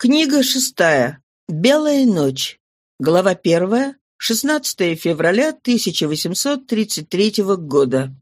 Книга шестая. Белая ночь. Глава первая. 16 февраля 1833 года.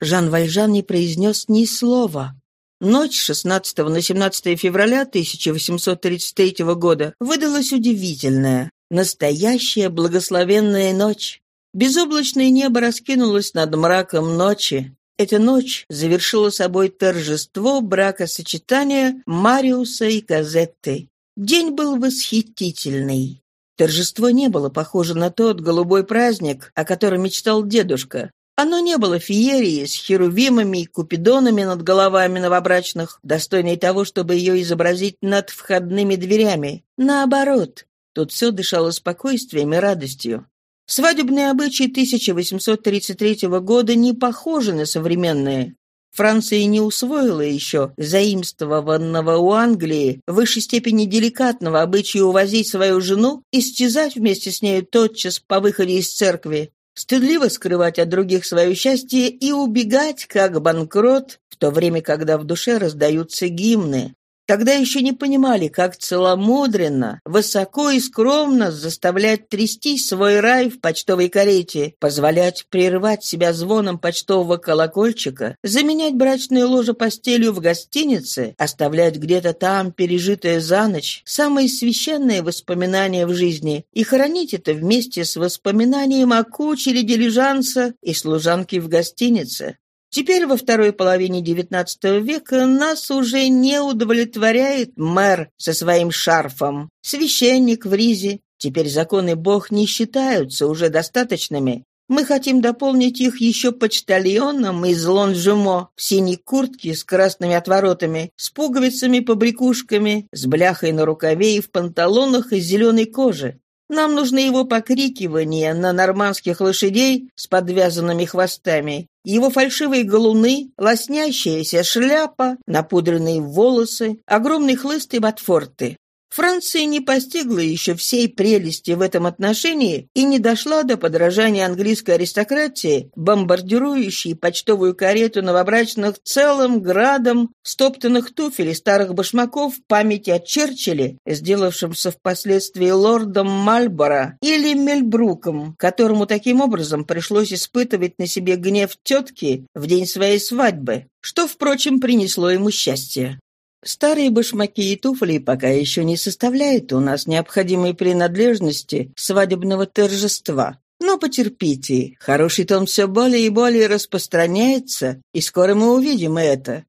Жан Вальжан не произнес ни слова. Ночь 16 на 17 февраля 1833 года выдалась удивительная. Настоящая благословенная ночь. Безоблачное небо раскинулось над мраком ночи. Эта ночь завершила собой торжество бракосочетания Мариуса и Казетты. День был восхитительный. Торжество не было похоже на тот голубой праздник, о котором мечтал дедушка. Оно не было феерией с херувимами и купидонами над головами новобрачных, достойной того, чтобы ее изобразить над входными дверями. Наоборот, тут все дышало спокойствием и радостью. Свадебные обычаи 1833 года не похожи на современные. Франция не усвоила еще заимствованного у Англии в высшей степени деликатного обычая увозить свою жену и стязать вместе с нею тотчас по выходе из церкви, стыдливо скрывать от других свое счастье и убегать, как банкрот, в то время, когда в душе раздаются гимны. Тогда еще не понимали, как целомудренно, высоко и скромно заставлять трясти свой рай в почтовой карете, позволять прерывать себя звоном почтового колокольчика, заменять брачное ложе постелью в гостинице, оставлять где-то там пережитое за ночь самые священные воспоминания в жизни и хранить это вместе с воспоминанием о кучере дилижанса и служанке в гостинице. Теперь во второй половине XIX века нас уже не удовлетворяет мэр со своим шарфом, священник в ризе. Теперь законы Бог не считаются уже достаточными. Мы хотим дополнить их еще почтальоном из Лонжумо в синей куртке с красными отворотами, с пуговицами-побрякушками, с бляхой на рукаве и в панталонах из зеленой кожи. Нам нужны его покрикивания на нормандских лошадей с подвязанными хвостами, его фальшивые галуны, лоснящаяся шляпа, напудренные волосы, огромный хлыст и ботфорты. Франция не постигла еще всей прелести в этом отношении и не дошла до подражания английской аристократии, бомбардирующей почтовую карету новобрачных целым градом стоптанных туфель и старых башмаков в памяти о Черчилле, сделавшемся впоследствии лордом Мальборо или Мельбруком, которому таким образом пришлось испытывать на себе гнев тетки в день своей свадьбы, что, впрочем, принесло ему счастье. Старые башмаки и туфли пока еще не составляют у нас необходимой принадлежности свадебного торжества. Но потерпите, хороший тон все более и более распространяется, и скоро мы увидим это.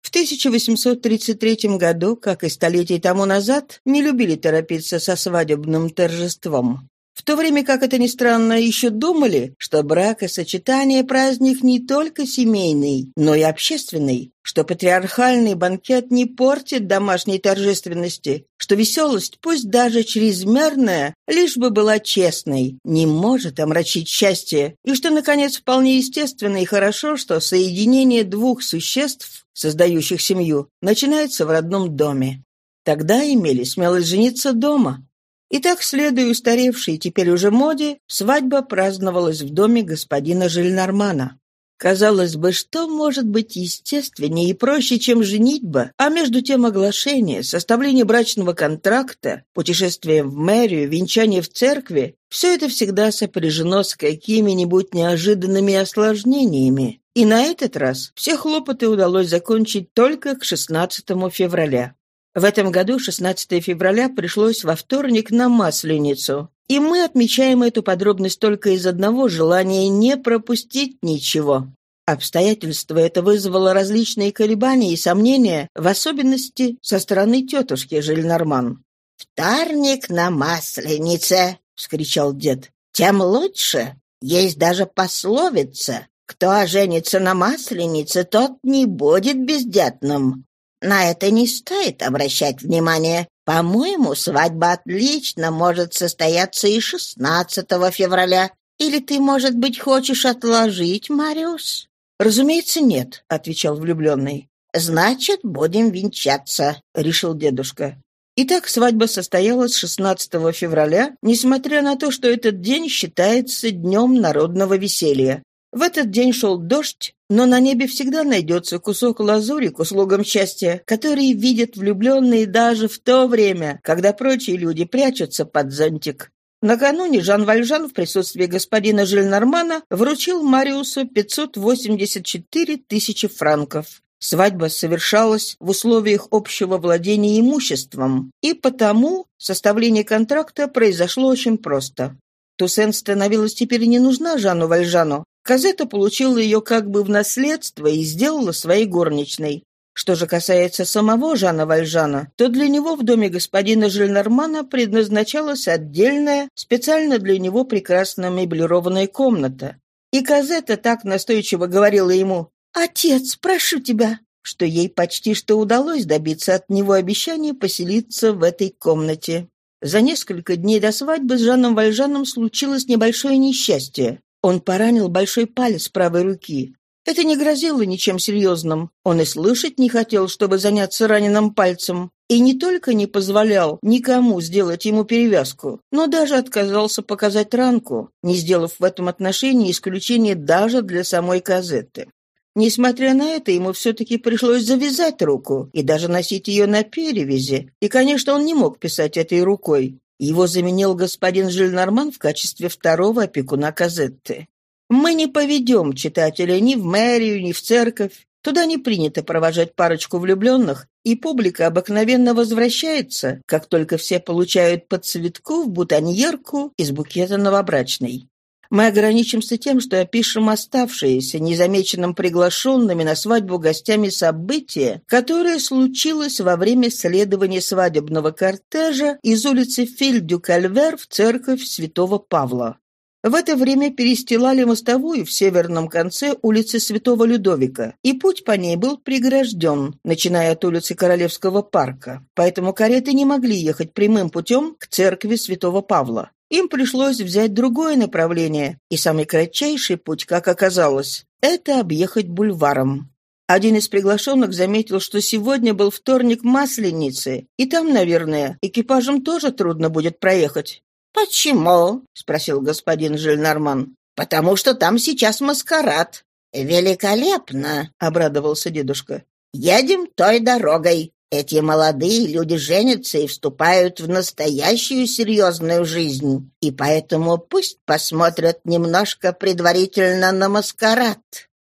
В 1833 году, как и столетий тому назад, не любили торопиться со свадебным торжеством. В то время как это ни странно, еще думали, что брак и сочетание праздник не только семейный, но и общественный, что патриархальный банкет не портит домашней торжественности, что веселость, пусть даже чрезмерная, лишь бы была честной, не может омрачить счастье, и что, наконец, вполне естественно и хорошо, что соединение двух существ, создающих семью, начинается в родном доме. Тогда имели смелость жениться дома, и так, следуя устаревшей теперь уже моде, свадьба праздновалась в доме господина Жильнармана. Казалось бы, что может быть естественнее и проще, чем женитьба, а между тем оглашение, составление брачного контракта, путешествие в мэрию, венчание в церкви – все это всегда сопряжено с какими-нибудь неожиданными осложнениями. И на этот раз все хлопоты удалось закончить только к 16 февраля. В этом году 16 февраля пришлось во вторник на Масленицу. И мы отмечаем эту подробность только из одного желания не пропустить ничего. Обстоятельство это вызвало различные колебания и сомнения, в особенности со стороны тетушки Жильнарман. «Вторник на Масленице!» — вскричал дед. «Тем лучше. Есть даже пословица. Кто женится на Масленице, тот не будет бездетным. На это не стоит обращать внимание. По-моему, свадьба отлично может состояться и 16 февраля. Или ты, может быть, хочешь отложить, Мариус?» «Разумеется, нет», — отвечал влюбленный. «Значит, будем венчаться», — решил дедушка. Итак, свадьба состоялась 16 февраля, несмотря на то, что этот день считается днем народного веселья. В этот день шел дождь, но на небе всегда найдется кусок лазури к услугам счастья, который видят влюбленные даже в то время, когда прочие люди прячутся под зонтик. Накануне Жан Вальжан в присутствии господина Жильнармана вручил Мариусу 584 тысячи франков. Свадьба совершалась в условиях общего владения имуществом, и потому составление контракта произошло очень просто. Туссен становилась теперь не нужна Жану Вальжану, Казета получила ее как бы в наследство и сделала своей горничной. Что же касается самого Жана Вальжана, то для него в доме господина Жильнармана предназначалась отдельная, специально для него прекрасно меблированная комната. И Казета так настойчиво говорила ему «Отец, прошу тебя», что ей почти что удалось добиться от него обещания поселиться в этой комнате. За несколько дней до свадьбы с Жаном Вальжаном случилось небольшое несчастье. Он поранил большой палец правой руки. Это не грозило ничем серьезным. Он и слышать не хотел, чтобы заняться раненым пальцем. И не только не позволял никому сделать ему перевязку, но даже отказался показать ранку, не сделав в этом отношении исключения даже для самой Казетты. Несмотря на это, ему все-таки пришлось завязать руку и даже носить ее на перевязи. И, конечно, он не мог писать этой рукой. Его заменил господин Жильнарман в качестве второго опекуна Казетты. Мы не поведем читателя ни в мэрию, ни в церковь. Туда не принято провожать парочку влюбленных, и публика обыкновенно возвращается, как только все получают под цветку в бутоньерку из букета новобрачной. Мы ограничимся тем, что опишем оставшиеся незамеченным приглашенными на свадьбу гостями события, которое случилось во время следования свадебного кортежа из улицы Фильдю-Кальвер в церковь святого Павла. В это время перестилали мостовую в северном конце улицы Святого Людовика, и путь по ней был прегражден, начиная от улицы Королевского парка, поэтому кареты не могли ехать прямым путем к церкви Святого Павла. Им пришлось взять другое направление, и самый кратчайший путь, как оказалось, это объехать бульваром. Один из приглашенных заметил, что сегодня был вторник Масленицы, и там, наверное, экипажам тоже трудно будет проехать. «Почему?» — спросил господин Жильнарман. «Потому что там сейчас маскарад». «Великолепно!» — обрадовался дедушка. «Едем той дорогой. Эти молодые люди женятся и вступают в настоящую серьезную жизнь, и поэтому пусть посмотрят немножко предварительно на маскарад».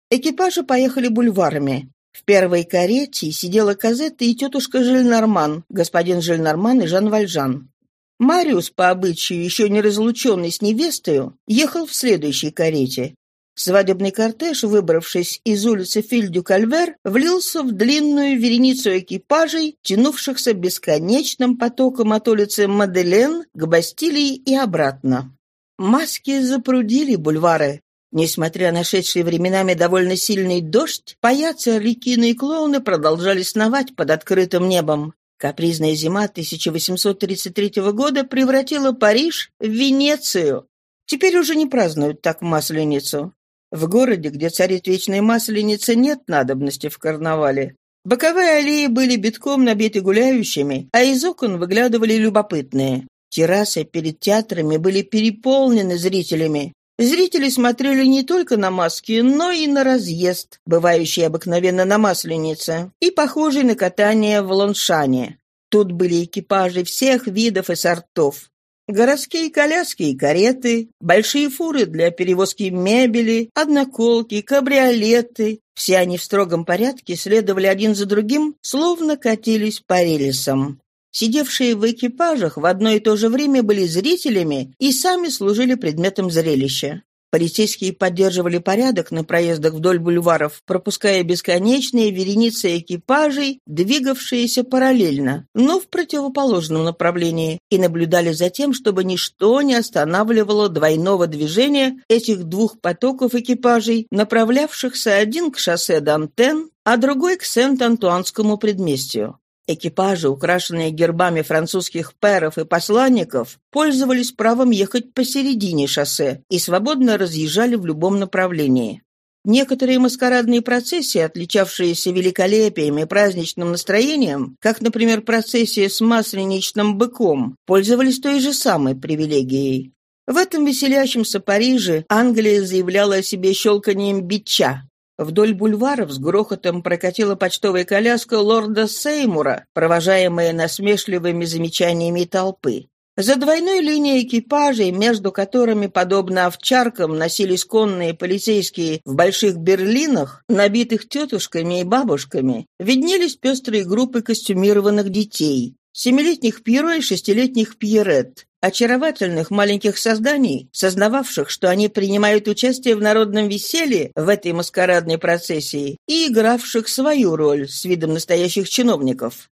Экипажи поехали бульварами. В первой карете сидела Казетта и тетушка Жильнарман, господин Жильнарман и Жан Вальжан. Мариус, по обычаю, еще не разлученный с невестою, ехал в следующей карете. Свадебный кортеж, выбравшись из улицы Фильдю-Кальвер, влился в длинную вереницу экипажей, тянувшихся бесконечным потоком от улицы Маделен к Бастилии и обратно. Маски запрудили бульвары. Несмотря на шедший временами довольно сильный дождь, паяцы, орликины и клоуны продолжали сновать под открытым небом. Капризная зима 1833 года превратила Париж в Венецию. Теперь уже не празднуют так Масленицу. В городе, где царит вечная масленица, нет надобности в карнавале. Боковые аллеи были битком набиты гуляющими, а из окон выглядывали любопытные. Террасы перед театрами были переполнены зрителями. Зрители смотрели не только на маски, но и на разъезд, бывающий обыкновенно на Масленице, и похожий на катание в Лоншане. Тут были экипажи всех видов и сортов. Городские коляски и кареты, большие фуры для перевозки мебели, одноколки, кабриолеты — все они в строгом порядке следовали один за другим, словно катились по рельсам. Сидевшие в экипажах в одно и то же время были зрителями и сами служили предметом зрелища. Полицейские поддерживали порядок на проездах вдоль бульваров, пропуская бесконечные вереницы экипажей, двигавшиеся параллельно, но в противоположном направлении, и наблюдали за тем, чтобы ничто не останавливало двойного движения этих двух потоков экипажей, направлявшихся один к шоссе Дантен, а другой к Сент-Антуанскому предместью. Экипажи, украшенные гербами французских пэров и посланников, пользовались правом ехать посередине шоссе и свободно разъезжали в любом направлении. Некоторые маскарадные процессии, отличавшиеся великолепием и праздничным настроением, как, например, процессия с масленичным быком, пользовались той же самой привилегией. В этом веселящемся Париже Англия заявляла о себе щелканием бича. Вдоль бульваров с грохотом прокатила почтовая коляска лорда Сеймура, провожаемая насмешливыми замечаниями толпы. За двойной линией экипажей, между которыми, подобно овчаркам, носились конные полицейские в больших берлинах, набитых тетушками и бабушками, виднелись пестрые группы костюмированных детей, семилетних Пьеро и шестилетних Пьерет, очаровательных маленьких созданий, сознававших, что они принимают участие в народном веселье в этой маскарадной процессии и игравших свою роль с видом настоящих чиновников.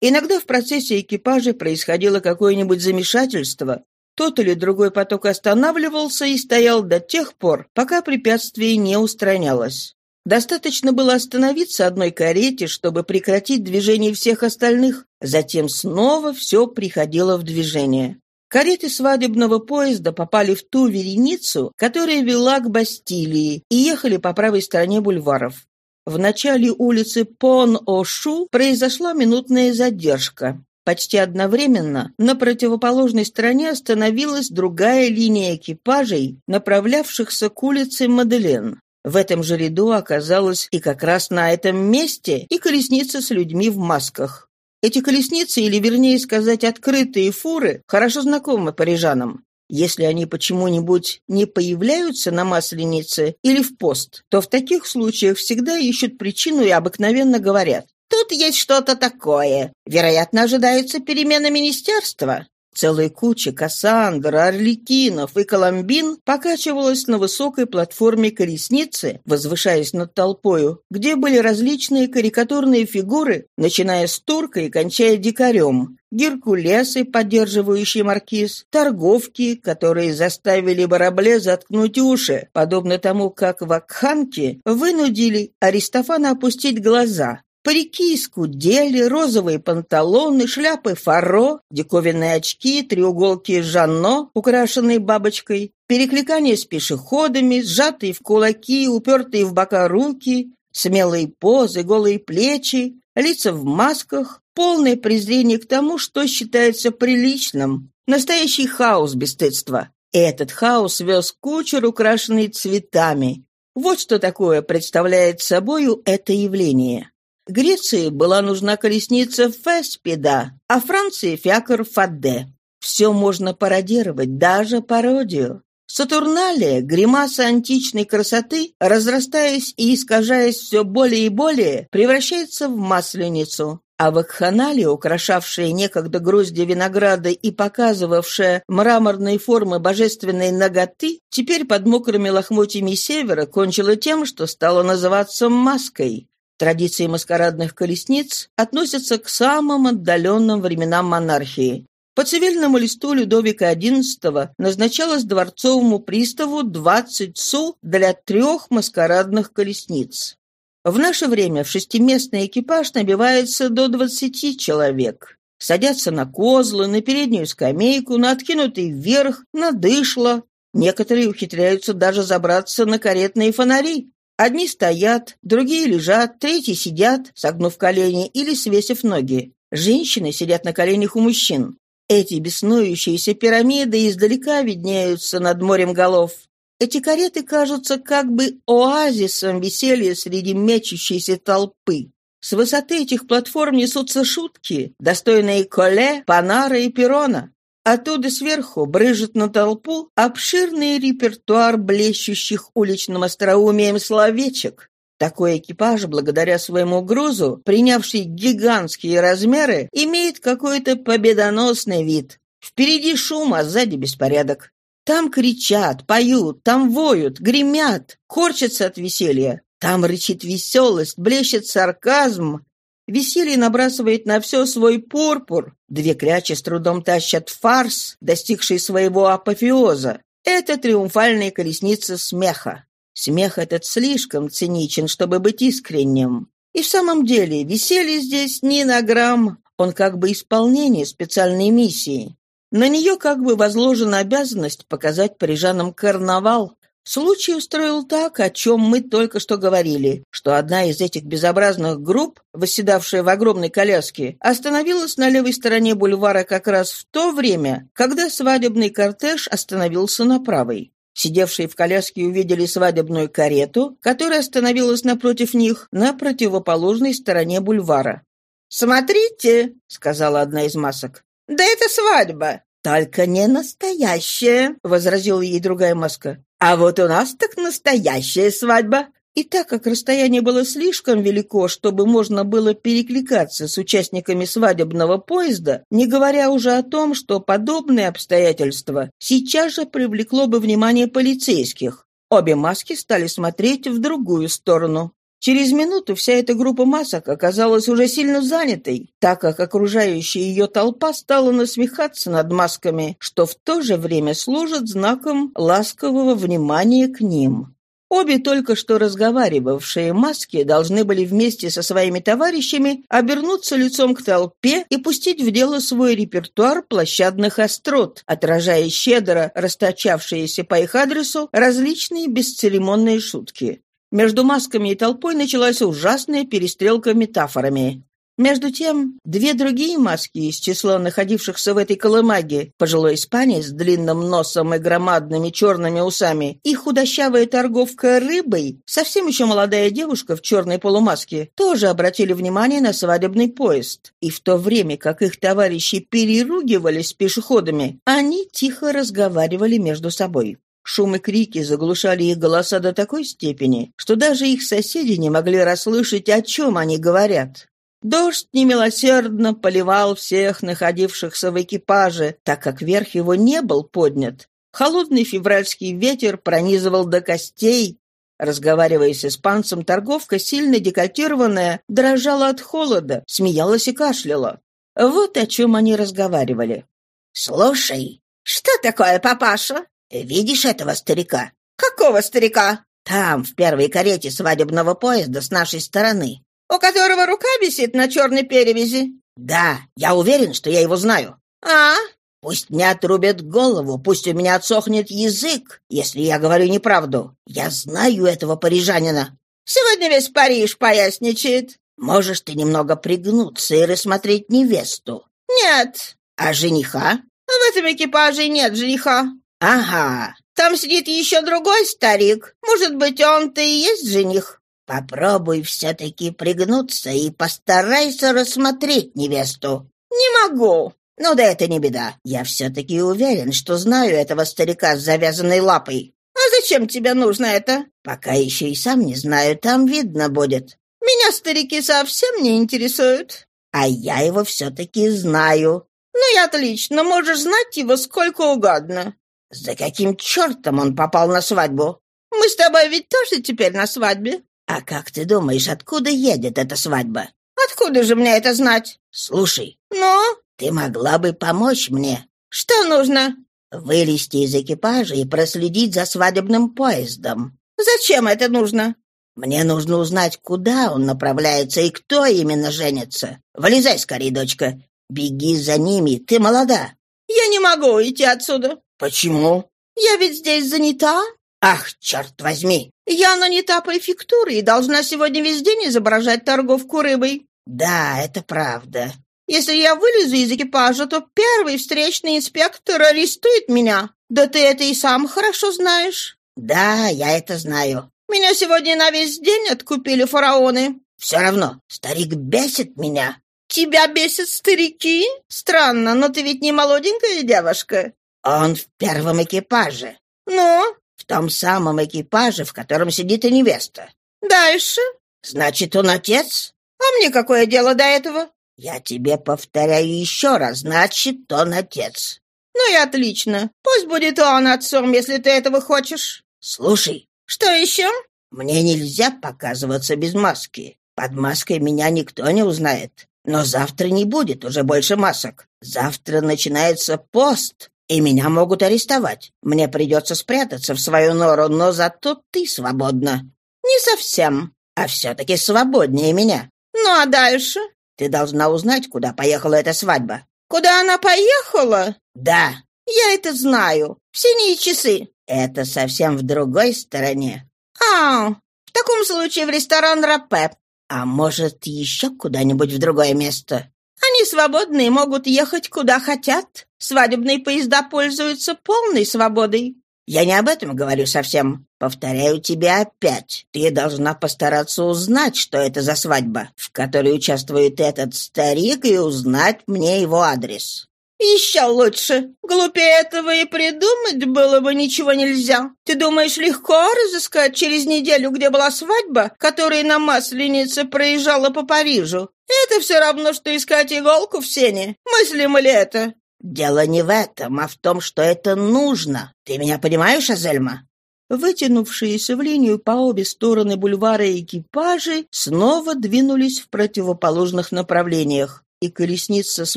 Иногда в процессе экипажа происходило какое-нибудь замешательство. Тот или другой поток останавливался и стоял до тех пор, пока препятствие не устранялось. Достаточно было остановиться одной карете, чтобы прекратить движение всех остальных, затем снова все приходило в движение. Кареты свадебного поезда попали в ту вереницу, которая вела к Бастилии, и ехали по правой стороне бульваров. В начале улицы Пон-Ошу произошла минутная задержка. Почти одновременно на противоположной стороне остановилась другая линия экипажей, направлявшихся к улице Маделен. В этом же ряду оказалась и как раз на этом месте и колесница с людьми в масках. Эти колесницы, или вернее сказать, открытые фуры, хорошо знакомы парижанам. Если они почему-нибудь не появляются на Масленице или в пост, то в таких случаях всегда ищут причину и обыкновенно говорят «Тут есть что-то такое. Вероятно, ожидается перемена министерства». Целая куча Кассандр, Орликинов и Коломбин покачивалась на высокой платформе колесницы, возвышаясь над толпою, где были различные карикатурные фигуры, начиная с турка и кончая дикарем, геркулесы, поддерживающие маркиз, торговки, которые заставили Барабле заткнуть уши, подобно тому, как вакханки вынудили Аристофана опустить глаза, Парики скудели, розовые панталоны, шляпы фаро, диковинные очки, треуголки Жанно, украшенные бабочкой, перекликания с пешеходами, сжатые в кулаки, упертые в бока руки, смелые позы, голые плечи, лица в масках, полное презрение к тому, что считается приличным. Настоящий хаос бесстыдства. Этот хаос вез кучер, украшенный цветами. Вот что такое представляет собою это явление. Греции была нужна колесница Феспида, а Франции фиакр Фадде. Все можно пародировать, даже пародию. Сатурналия, гримаса античной красоты, разрастаясь и искажаясь все более и более, превращается в масленицу. А вакханалия, украшавшая некогда грозди винограда и показывавшая мраморные формы божественной ноготы, теперь под мокрыми лохмотьями севера кончила тем, что стала называться маской. Традиции маскарадных колесниц относятся к самым отдаленным временам монархии. По цивильному листу Людовика XI назначалось дворцовому приставу 20 су для трех маскарадных колесниц. В наше время в шестиместный экипаж набивается до 20 человек. Садятся на козлы, на переднюю скамейку, на откинутый вверх, на дышло. Некоторые ухитряются даже забраться на каретные фонари. Одни стоят, другие лежат, третьи сидят, согнув колени или свесив ноги. Женщины сидят на коленях у мужчин. Эти беснующиеся пирамиды издалека виднеются над морем голов. Эти кареты кажутся как бы оазисом веселья среди мечущейся толпы. С высоты этих платформ несутся шутки, достойные Коле, Панара и Перона. Оттуда сверху брыжет на толпу обширный репертуар блещущих уличным остроумием словечек. Такой экипаж, благодаря своему грузу, принявший гигантские размеры, имеет какой-то победоносный вид. Впереди шум, а сзади беспорядок. Там кричат, поют, там воют, гремят, корчатся от веселья. Там рычит веселость, блещет сарказм, Веселье набрасывает на все свой пурпур. Две клячи с трудом тащат фарс, достигший своего апофеоза. Это триумфальная колесница смеха. Смех этот слишком циничен, чтобы быть искренним. И в самом деле веселье здесь не на грамм, он как бы исполнение специальной миссии. На нее как бы возложена обязанность показать парижанам карнавал, Случай устроил так, о чем мы только что говорили, что одна из этих безобразных групп, восседавшая в огромной коляске, остановилась на левой стороне бульвара как раз в то время, когда свадебный кортеж остановился на правой. Сидевшие в коляске увидели свадебную карету, которая остановилась напротив них на противоположной стороне бульвара. «Смотрите», — сказала одна из масок, — «да это свадьба». «Только не настоящая», — возразила ей другая маска. А вот у нас так настоящая свадьба. И так как расстояние было слишком велико, чтобы можно было перекликаться с участниками свадебного поезда, не говоря уже о том, что подобное обстоятельство сейчас же привлекло бы внимание полицейских, обе маски стали смотреть в другую сторону. Через минуту вся эта группа масок оказалась уже сильно занятой, так как окружающая ее толпа стала насмехаться над масками, что в то же время служит знаком ласкового внимания к ним. Обе только что разговаривавшие маски должны были вместе со своими товарищами обернуться лицом к толпе и пустить в дело свой репертуар площадных острот, отражая щедро расточавшиеся по их адресу различные бесцеремонные шутки. Между масками и толпой началась ужасная перестрелка метафорами. Между тем, две другие маски из числа находившихся в этой колымаге, пожилой испанец с длинным носом и громадными черными усами, и худощавая торговка рыбой, совсем еще молодая девушка в черной полумаске, тоже обратили внимание на свадебный поезд. И в то время, как их товарищи переругивались с пешеходами, они тихо разговаривали между собой. Шум и крики заглушали их голоса до такой степени, что даже их соседи не могли расслышать, о чем они говорят. Дождь немилосердно поливал всех находившихся в экипаже, так как верх его не был поднят. Холодный февральский ветер пронизывал до костей. Разговаривая с испанцем, торговка, сильно декольтированная, дрожала от холода, смеялась и кашляла. Вот о чем они разговаривали. «Слушай, что такое, папаша?» Видишь этого старика? Какого старика? Там, в первой карете свадебного поезда с нашей стороны. У которого рука висит на черной перевязи? Да, я уверен, что я его знаю. А? Пусть мне отрубят голову, пусть у меня отсохнет язык, если я говорю неправду. Я знаю этого парижанина. Сегодня весь Париж поясничает. Можешь ты немного пригнуться и рассмотреть невесту? Нет. А жениха? В этом экипаже нет жениха. «Ага, там сидит еще другой старик. Может быть, он-то и есть жених?» «Попробуй все-таки пригнуться и постарайся рассмотреть невесту». «Не могу». «Ну да это не беда. Я все-таки уверен, что знаю этого старика с завязанной лапой». «А зачем тебе нужно это?» «Пока еще и сам не знаю, там видно будет». «Меня старики совсем не интересуют». «А я его все-таки знаю». «Ну и отлично, можешь знать его сколько угодно». «За каким чертом он попал на свадьбу?» «Мы с тобой ведь тоже теперь на свадьбе». «А как ты думаешь, откуда едет эта свадьба?» «Откуда же мне это знать?» «Слушай». «Ну?» «Ты могла бы помочь мне». «Что нужно?» «Вылезти из экипажа и проследить за свадебным поездом». «Зачем это нужно?» «Мне нужно узнать, куда он направляется и кто именно женится. Вылезай скорее, дочка. Беги за ними, ты молода». «Я не могу уйти отсюда». «Почему?» «Я ведь здесь занята». «Ах, черт возьми!» «Я нанята префектурой и должна сегодня весь день изображать торговку рыбой». «Да, это правда». «Если я вылезу из экипажа, то первый встречный инспектор арестует меня. Да ты это и сам хорошо знаешь». «Да, я это знаю». «Меня сегодня на весь день откупили фараоны». «Все равно, старик бесит меня». «Тебя бесят старики? Странно, но ты ведь не молоденькая девушка». Он в первом экипаже. Ну? В том самом экипаже, в котором сидит и невеста. Дальше? Значит, он отец? А мне какое дело до этого? Я тебе повторяю еще раз, значит, он отец. Ну и отлично. Пусть будет он отцом, если ты этого хочешь. Слушай. Что еще? Мне нельзя показываться без маски. Под маской меня никто не узнает. Но завтра не будет уже больше масок. Завтра начинается пост, и меня могут арестовать. Мне придется спрятаться в свою нору, но зато ты свободна. Не совсем. А все-таки свободнее меня. Ну а дальше? Ты должна узнать, куда поехала эта свадьба. Куда она поехала? Да. Я это знаю. В синие часы. Это совсем в другой стороне. А, в таком случае в ресторан Рапе. А может, еще куда-нибудь в другое место? Они свободны и могут ехать куда хотят. Свадебные поезда пользуются полной свободой. Я не об этом говорю совсем. Повторяю тебе опять. Ты должна постараться узнать, что это за свадьба, в которой участвует этот старик, и узнать мне его адрес. «Еще лучше. Глупее этого и придумать было бы ничего нельзя. Ты думаешь, легко разыскать через неделю, где была свадьба, которая на Масленице проезжала по Парижу? Это все равно, что искать иголку в сене. Мыслимо ли это?» «Дело не в этом, а в том, что это нужно. Ты меня понимаешь, Азельма?» Вытянувшиеся в линию по обе стороны бульвара экипажи снова двинулись в противоположных направлениях и колесница с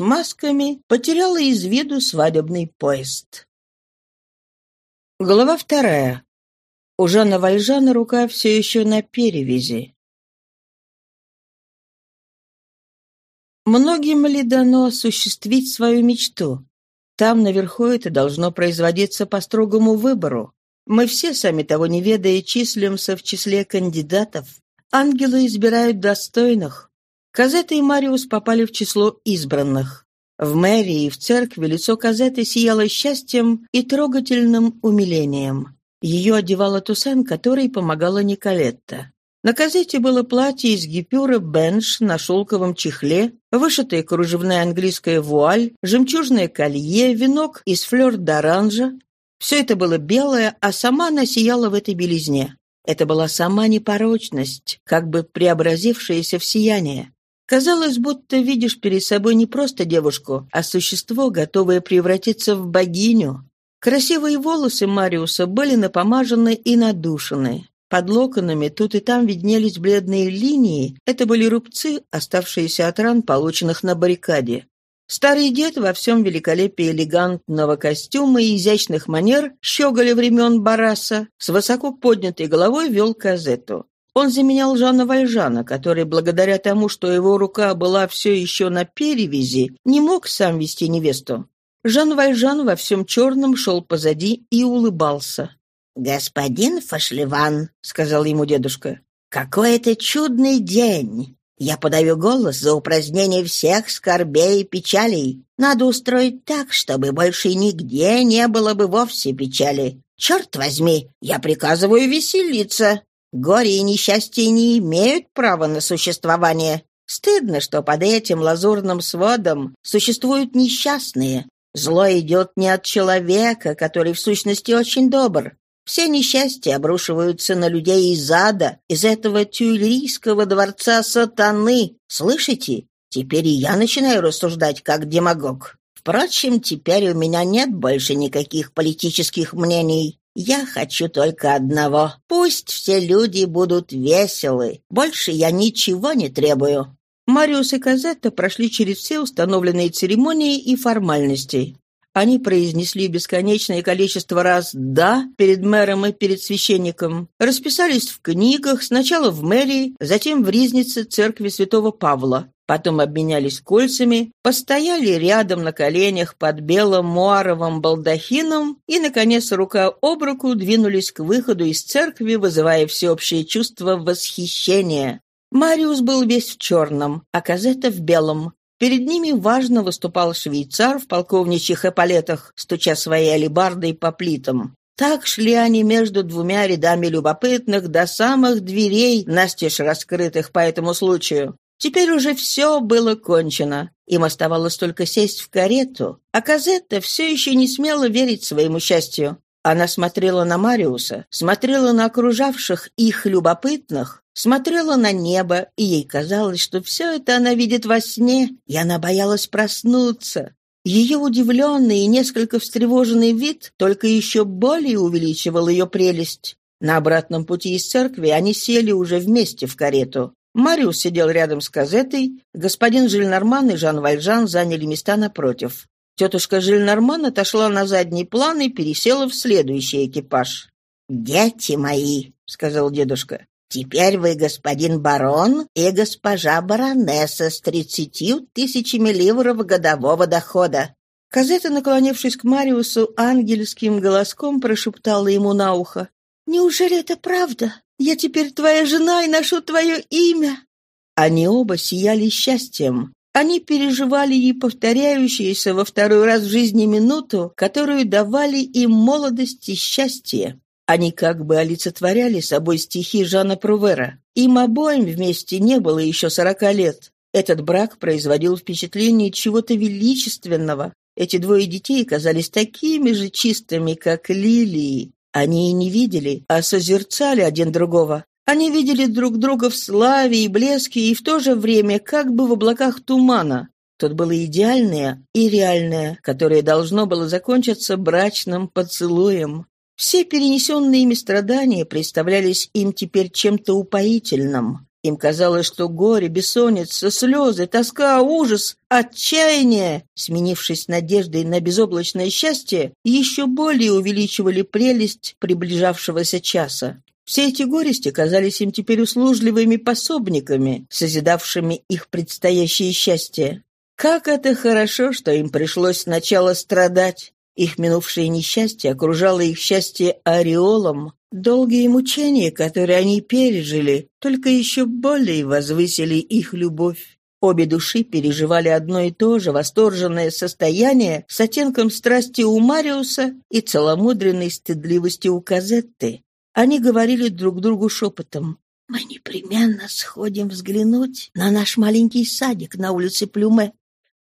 масками потеряла из виду свадебный поезд. Глава вторая. У Жана Вальжана рука все еще на перевязи. Многим ли дано осуществить свою мечту? Там, наверху, это должно производиться по строгому выбору. Мы все, сами того не ведая, числимся в числе кандидатов. Ангелы избирают достойных. Казета и Мариус попали в число избранных. В мэрии и в церкви лицо Казеты сияло счастьем и трогательным умилением. Ее одевала Туссен, которой помогала Николетта. На Казете было платье из гипюра бенш на шелковом чехле, вышитая кружевная английская вуаль, жемчужное колье, венок из флёр-д'оранжа. Все это было белое, а сама она сияла в этой белизне. Это была сама непорочность, как бы преобразившаяся в сияние. Казалось, будто видишь перед собой не просто девушку, а существо, готовое превратиться в богиню. Красивые волосы Мариуса были напомажены и надушены. Под локонами тут и там виднелись бледные линии. Это были рубцы, оставшиеся от ран, полученных на баррикаде. Старый дед во всем великолепии элегантного костюма и изящных манер щеголя времен Бараса с высоко поднятой головой вел казету. Он заменял Жана Вальжана, который, благодаря тому, что его рука была все еще на перевязи, не мог сам вести невесту. Жан Вальжан во всем черном шел позади и улыбался. «Господин Фашливан», — сказал ему дедушка, — «какой это чудный день! Я подаю голос за упразднение всех скорбей и печалей. Надо устроить так, чтобы больше нигде не было бы вовсе печали. Черт возьми, я приказываю веселиться. Горе и несчастье не имеют права на существование. Стыдно, что под этим лазурным сводом существуют несчастные. Зло идет не от человека, который в сущности очень добр. Все несчастья обрушиваются на людей из ада, из этого тюльрийского дворца сатаны. Слышите? Теперь и я начинаю рассуждать как демагог. Впрочем, теперь у меня нет больше никаких политических мнений. Я хочу только одного. Пусть все люди будут веселы. Больше я ничего не требую». Мариус и Казетта прошли через все установленные церемонии и формальности. Они произнесли бесконечное количество раз «да» перед мэром и перед священником, расписались в книгах, сначала в мэрии, затем в ризнице церкви святого Павла. Потом обменялись кольцами, постояли рядом на коленях под белым муаровым балдахином и, наконец, рука об руку двинулись к выходу из церкви, вызывая всеобщее чувство восхищения. Мариус был весь в черном, а Казета в белом. Перед ними важно выступал швейцар в полковничьих эполетах, стуча своей алебардой по плитам. Так шли они между двумя рядами любопытных до самых дверей, настежь раскрытых по этому случаю. Теперь уже все было кончено. Им оставалось только сесть в карету, а Казетта все еще не смела верить своему счастью. Она смотрела на Мариуса, смотрела на окружавших их любопытных, смотрела на небо, и ей казалось, что все это она видит во сне, и она боялась проснуться. Ее удивленный и несколько встревоженный вид только еще более увеличивал ее прелесть. На обратном пути из церкви они сели уже вместе в карету. Мариус сидел рядом с Казетой, господин Жильнарман и Жан Вальжан заняли места напротив. Тетушка Жильнарман отошла на задний план и пересела в следующий экипаж. «Дети мои», — сказал дедушка, — «теперь вы господин барон и госпожа баронесса с тридцатью тысячами ливров годового дохода. Казета, наклонившись к Мариусу, ангельским голоском прошептала ему на ухо. «Неужели это правда? Я теперь твоя жена и ношу твое имя?» Они оба сияли счастьем. Они переживали и повторяющуюся во второй раз в жизни минуту, которую давали им молодость и счастье. Они как бы олицетворяли собой стихи Жана Прувера. Им обоим вместе не было еще сорока лет. Этот брак производил впечатление чего-то величественного. Эти двое детей казались такими же чистыми, как лилии. Они и не видели, а созерцали один другого. Они видели друг друга в славе и блеске, и в то же время как бы в облаках тумана. Тут было идеальное и реальное, которое должно было закончиться брачным поцелуем. Все перенесенные ими страдания представлялись им теперь чем-то упоительным. Им казалось, что горе, бессонница, слезы, тоска, ужас, отчаяние, сменившись надеждой на безоблачное счастье, еще более увеличивали прелесть приближавшегося часа. Все эти горести казались им теперь услужливыми пособниками, созидавшими их предстоящее счастье. Как это хорошо, что им пришлось сначала страдать, их минувшее несчастье окружало их счастье ореолом. Долгие мучения, которые они пережили, только еще более возвысили их любовь. Обе души переживали одно и то же восторженное состояние с оттенком страсти у Мариуса и целомудренной стыдливости у Казетты. Они говорили друг другу шепотом. «Мы непременно сходим взглянуть на наш маленький садик на улице Плюме».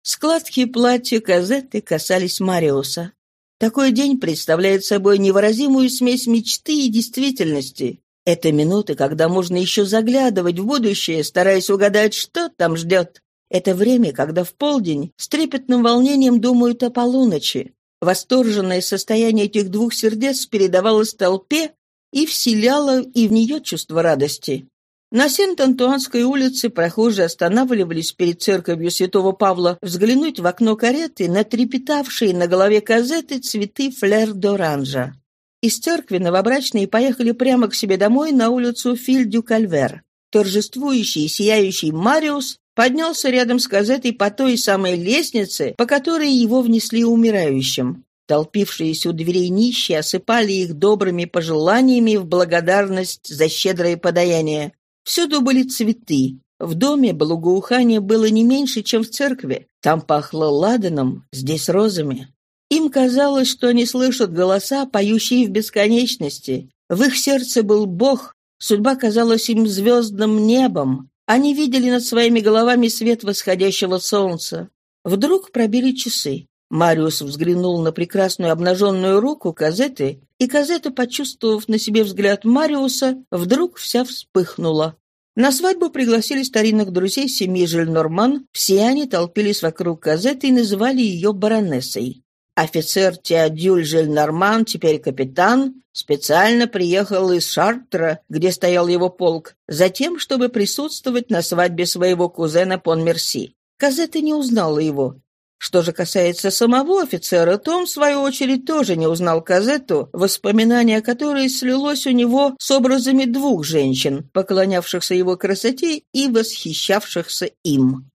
Складки платья Казетты касались Мариуса. Такой день представляет собой невыразимую смесь мечты и действительности. Это минуты, когда можно еще заглядывать в будущее, стараясь угадать, что там ждет. Это время, когда в полдень с трепетным волнением думают о полуночи. Восторженное состояние этих двух сердец передавалось толпе и вселяло и в нее чувство радости. На Сент-Антуанской улице прохожие останавливались перед церковью святого Павла взглянуть в окно кареты на трепетавшие на голове казеты цветы флер-д'оранжа. Из церкви новобрачные поехали прямо к себе домой на улицу Филь-дю-Кальвер. Торжествующий и сияющий Мариус поднялся рядом с казетой по той самой лестнице, по которой его внесли умирающим. Толпившиеся у дверей нищие осыпали их добрыми пожеланиями в благодарность за щедрое подаяние. Всюду были цветы. В доме благоухание было не меньше, чем в церкви. Там пахло ладаном, здесь розами. Им казалось, что они слышат голоса, поющие в бесконечности. В их сердце был Бог, судьба казалась им звездным небом. Они видели над своими головами свет восходящего солнца. Вдруг пробили часы. Мариус взглянул на прекрасную обнаженную руку Казеты, и Казета, почувствовав на себе взгляд Мариуса, вдруг вся вспыхнула. На свадьбу пригласили старинных друзей семьи Жильнорман, все они толпились вокруг Казеты и называли ее баронессой. Офицер Теодюль Жильнорман, теперь капитан, специально приехал из Шартра, где стоял его полк, затем, чтобы присутствовать на свадьбе своего кузена Понмерси. Казета не узнала его. Что же касается самого офицера, то он, в свою очередь, тоже не узнал Казетту, воспоминание о которой слилось у него с образами двух женщин, поклонявшихся его красоте и восхищавшихся им.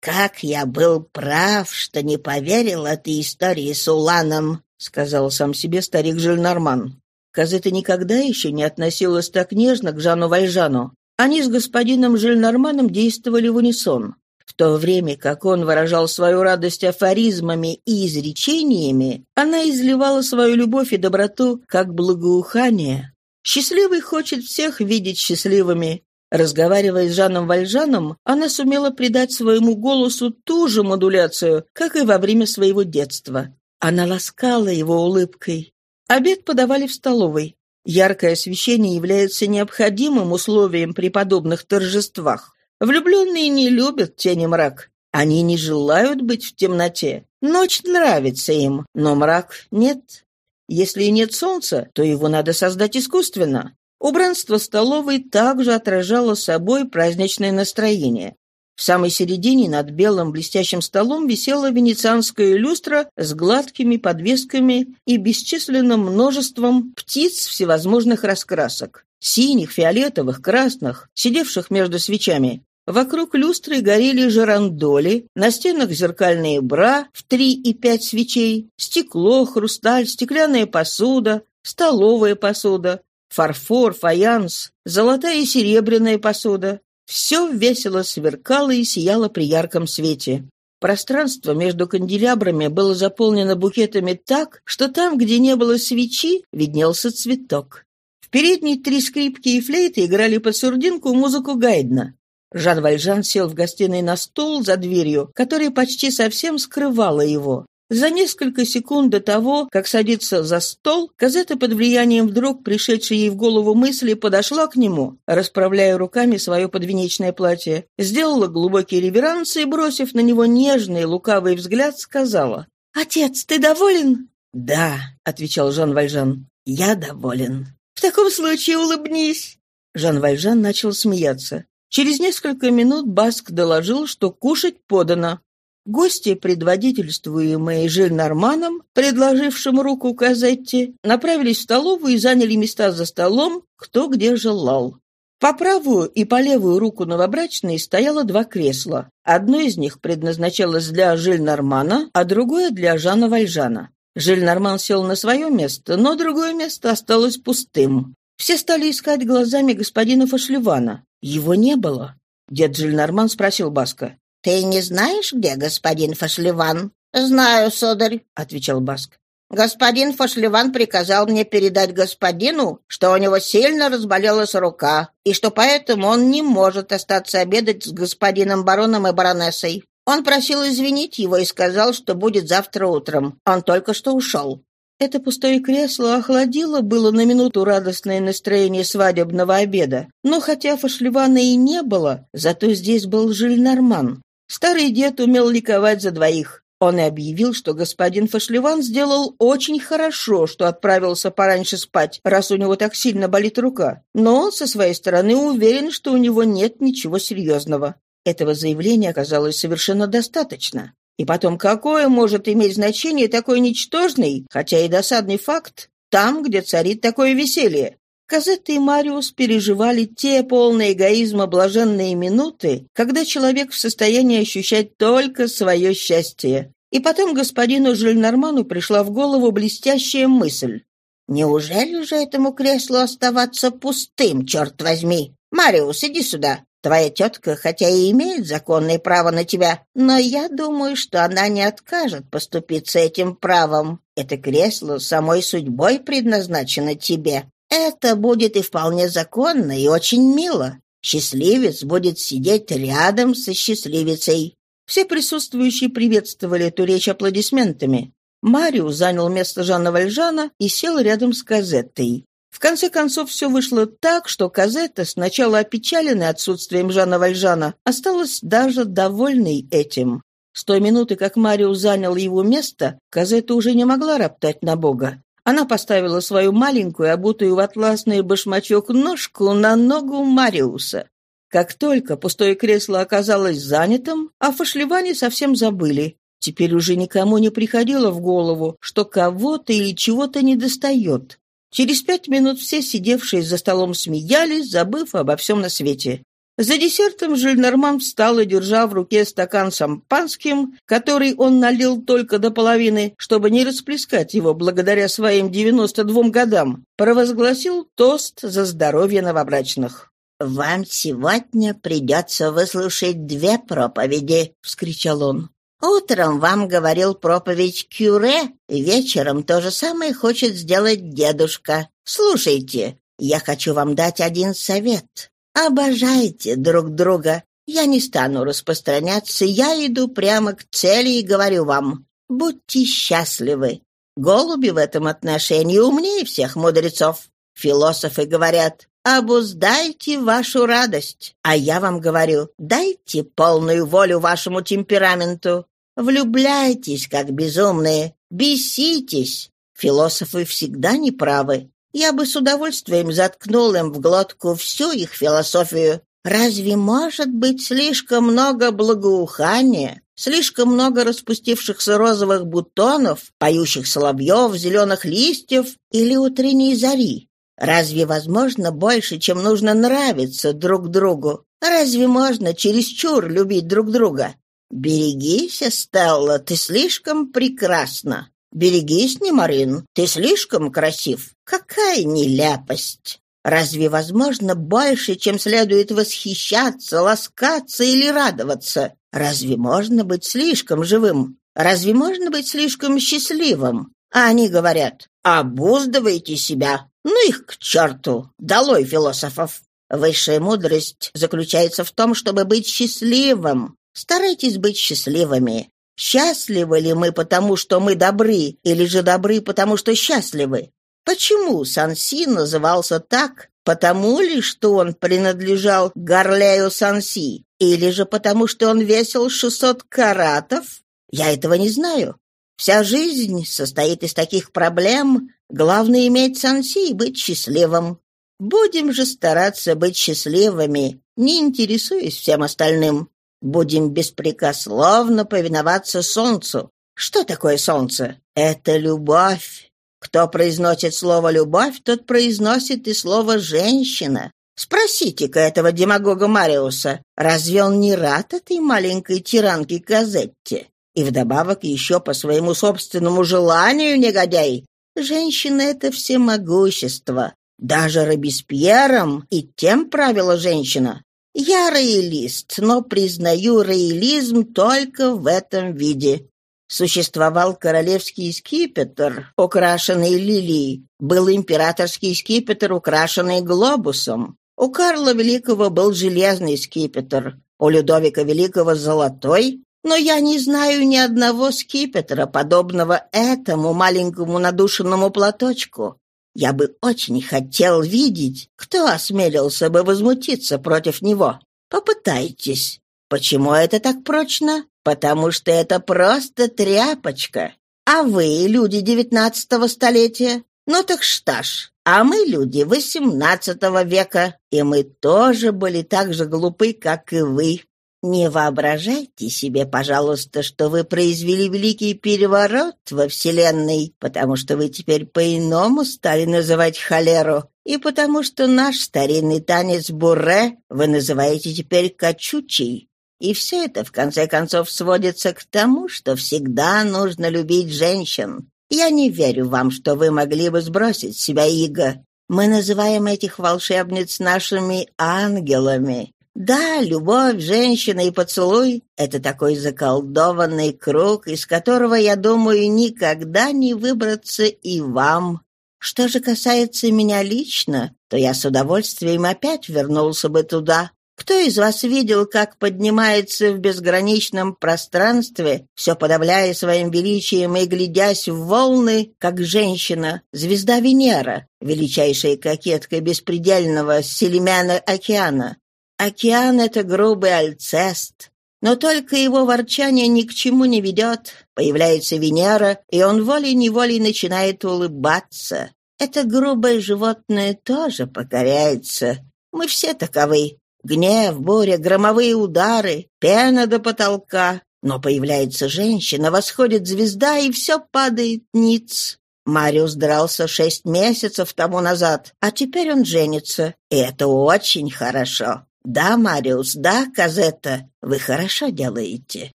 «Как я был прав, что не поверил этой истории с Уланом», — сказал сам себе старик Жильнарман. Казета никогда еще не относилась так нежно к Жану Вальжану. Они с господином Жильнарманом действовали в унисон. В то время как он выражал свою радость афоризмами и изречениями, она изливала свою любовь и доброту, как благоухание. Счастливый хочет всех видеть счастливыми. Разговаривая с Жаном Вальжаном, она сумела придать своему голосу ту же модуляцию, как и во время своего детства. Она ласкала его улыбкой. Обед подавали в столовой. Яркое освещение является необходимым условием при подобных торжествах. Влюбленные не любят тени мрак. Они не желают быть в темноте. Ночь нравится им, но мрак нет. Если нет солнца, то его надо создать искусственно. Убранство столовой также отражало собой праздничное настроение. В самой середине над белым блестящим столом висела венецианская люстра с гладкими подвесками и бесчисленным множеством птиц всевозможных раскрасок. Синих, фиолетовых, красных, сидевших между свечами. Вокруг люстры горели жерандоли, на стенах зеркальные бра в три и пять свечей, стекло, хрусталь, стеклянная посуда, столовая посуда, фарфор, фаянс, золотая и серебряная посуда. Все весело сверкало и сияло при ярком свете. Пространство между канделябрами было заполнено букетами так, что там, где не было свечи, виднелся цветок. В передней три скрипки и флейты играли под сурдинку музыку Гайдна. Жан Вальжан сел в гостиной на стул за дверью, которая почти совсем скрывала его. За несколько секунд до того, как садиться за стол, Казета под влиянием вдруг пришедшей ей в голову мысли подошла к нему, расправляя руками свое подвенечное платье, сделала глубокий реверанс и, бросив на него нежный лукавый взгляд, сказала «Отец, ты доволен?» «Да», — отвечал Жан Вальжан, — «я доволен». «В таком случае улыбнись». Жан Вальжан начал смеяться. Через несколько минут Баск доложил, что кушать подано. Гости, предводительствуемые Жиль-Норманом, предложившим руку Казетти, направились в столовую и заняли места за столом, кто где желал. По правую и по левую руку новобрачной стояло два кресла. Одно из них предназначалось для Жиль-Нормана, а другое для Жана Вальжана. Жиль-Норман сел на свое место, но другое место осталось пустым. Все стали искать глазами господина Фашлевана. Его не было. Дед Жиль-Норман спросил Баска. «Ты не знаешь, где господин Фашливан?» «Знаю, сударь», — отвечал Баск. «Господин Фашливан приказал мне передать господину, что у него сильно разболелась рука, и что поэтому он не может остаться обедать с господином бароном и баронессой. Он просил извинить его и сказал, что будет завтра утром. Он только что ушел. Это пустое кресло охладило было на минуту радостное настроение свадебного обеда. Но хотя Фашливана и не было, зато здесь был Жильнарман. Старый дед умел ликовать за двоих. Он и объявил, что господин Фашливан сделал очень хорошо, что отправился пораньше спать, раз у него так сильно болит рука. Но он со своей стороны уверен, что у него нет ничего серьезного. Этого заявления оказалось совершенно достаточно. И потом, какое может иметь значение такой ничтожный, хотя и досадный факт, там, где царит такое веселье? Казетта и Мариус переживали те полные эгоизма блаженные минуты, когда человек в состоянии ощущать только свое счастье. И потом господину Жильнорману пришла в голову блестящая мысль. «Неужели же этому креслу оставаться пустым, черт возьми? Мариус, иди сюда. Твоя тетка, хотя и имеет законное право на тебя, но я думаю, что она не откажет поступиться этим правом. Это кресло самой судьбой предназначено тебе. Это будет и вполне законно, и очень мило. Счастливец будет сидеть рядом со счастливицей». Все присутствующие приветствовали эту речь аплодисментами. Марио занял место Жанна Вальжана и сел рядом с Казеттой. В конце концов, все вышло так, что Казетта, сначала опечаленная отсутствием Жана Вальжана, осталась даже довольной этим. С той минуты, как Марио занял его место, Казетта уже не могла роптать на Бога. Она поставила свою маленькую, обутую в атласный башмачок ножку на ногу Мариуса. Как только пустое кресло оказалось занятым, о Фашливане совсем забыли. Теперь уже никому не приходило в голову, что кого-то или чего-то недостает. Через пять минут все сидевшие за столом смеялись, забыв обо всем на свете. За десертом Жильнорман встал и, держа в руке стакан шампанским, который он налил только до половины, чтобы не расплескать его благодаря своим 92 годам, провозгласил тост за здоровье новобрачных. «Вам сегодня придется выслушать две проповеди», — вскричал он. «Утром вам говорил проповедь Кюре, вечером то же самое хочет сделать дедушка. Слушайте, я хочу вам дать один совет. Обожайте друг друга. Я не стану распространяться, я иду прямо к цели и говорю вам, будьте счастливы. Голуби в этом отношении умнее всех мудрецов. Философы говорят, обуздайте вашу радость. А я вам говорю, дайте полную волю вашему темпераменту. Влюбляйтесь, как безумные, беситесь. Философы всегда неправы. Я бы с удовольствием заткнул им в глотку всю их философию. Разве может быть слишком много благоухания, слишком много распустившихся розовых бутонов, поющих соловьев, зеленых листьев или утренней зари? Разве возможно больше, чем нужно нравиться друг другу? Разве можно чересчур любить друг друга? Берегись, Стелла, ты слишком прекрасна. Берегись, Немарин, ты слишком красив. Какая нелепость! Разве возможно больше, чем следует восхищаться, ласкаться или радоваться? Разве можно быть слишком живым? Разве можно быть слишком счастливым? А они говорят, обуздывайте себя. Ну их к черту, долой философов. Высшая мудрость заключается в том, чтобы быть счастливым. Старайтесь быть счастливыми. Счастливы ли мы потому, что мы добры, или же добры потому, что счастливы? Почему Санси назывался так? Потому ли, что он принадлежал Гарлею Санси? Или же потому, что он весил 600 каратов? Я этого не знаю. Вся жизнь состоит из таких проблем. Главное — иметь Санси и быть счастливым. Будем же стараться быть счастливыми, не интересуясь всем остальным. Будем беспрекословно повиноваться солнцу. Что такое солнце? Это любовь. Кто произносит слово «любовь», тот произносит и слово «женщина». Спросите-ка этого демагога Мариуса, разве он не рад этой маленькой тиранке Казетте? И вдобавок еще по своему собственному желанию, негодяй. Женщина — это всемогущество. Даже Робеспьером и тем правила женщина. Я роялист, но признаю роялизм только в этом виде. Существовал королевский скипетр, украшенный лилией. Был императорский скипетр, украшенный глобусом. У Карла Великого был железный скипетр, у Людовика Великого — золотой, но я не знаю ни одного скипетра, подобного этому маленькому надушенному платочку. Я бы очень хотел видеть, кто осмелился бы возмутиться против него. Попытайтесь. Почему это так прочно? Потому что это просто тряпочка. А вы, люди девятнадцатого столетия? Ну так что ж, а мы люди восемнадцатого века, и мы тоже были так же глупы, как и вы. Не воображайте себе, пожалуйста, что вы произвели великий переворот во Вселенной, потому что вы теперь по-иному стали называть холеру, и потому что наш старинный танец буре вы называете теперь качучий. И все это, в конце концов, сводится к тому, что всегда нужно любить женщин. Я не верю вам, что вы могли бы сбросить с себя иго. Мы называем этих волшебниц нашими ангелами. Да, любовь, женщина и поцелуй — это такой заколдованный круг, из которого, я думаю, никогда не выбраться и вам. Что же касается меня лично, то я с удовольствием опять вернулся бы туда. Кто из вас видел, как поднимается в безграничном пространстве, все подавляя своим величием и глядясь в волны, как женщина, звезда Венера, величайшая кокетка беспредельного Селемяна океана? Океан — это грубый альцест. Но только его ворчание ни к чему не ведет. Появляется Венера, и он волей-неволей начинает улыбаться. Это грубое животное тоже покоряется. Мы все таковы. Гнев, буря, громовые удары, пена до потолка. Но появляется женщина, восходит звезда, и все падает ниц. Мариус дрался шесть месяцев тому назад, а теперь он женится. И это очень хорошо. «Да, Мариус, да, Казетта, вы хорошо делаете.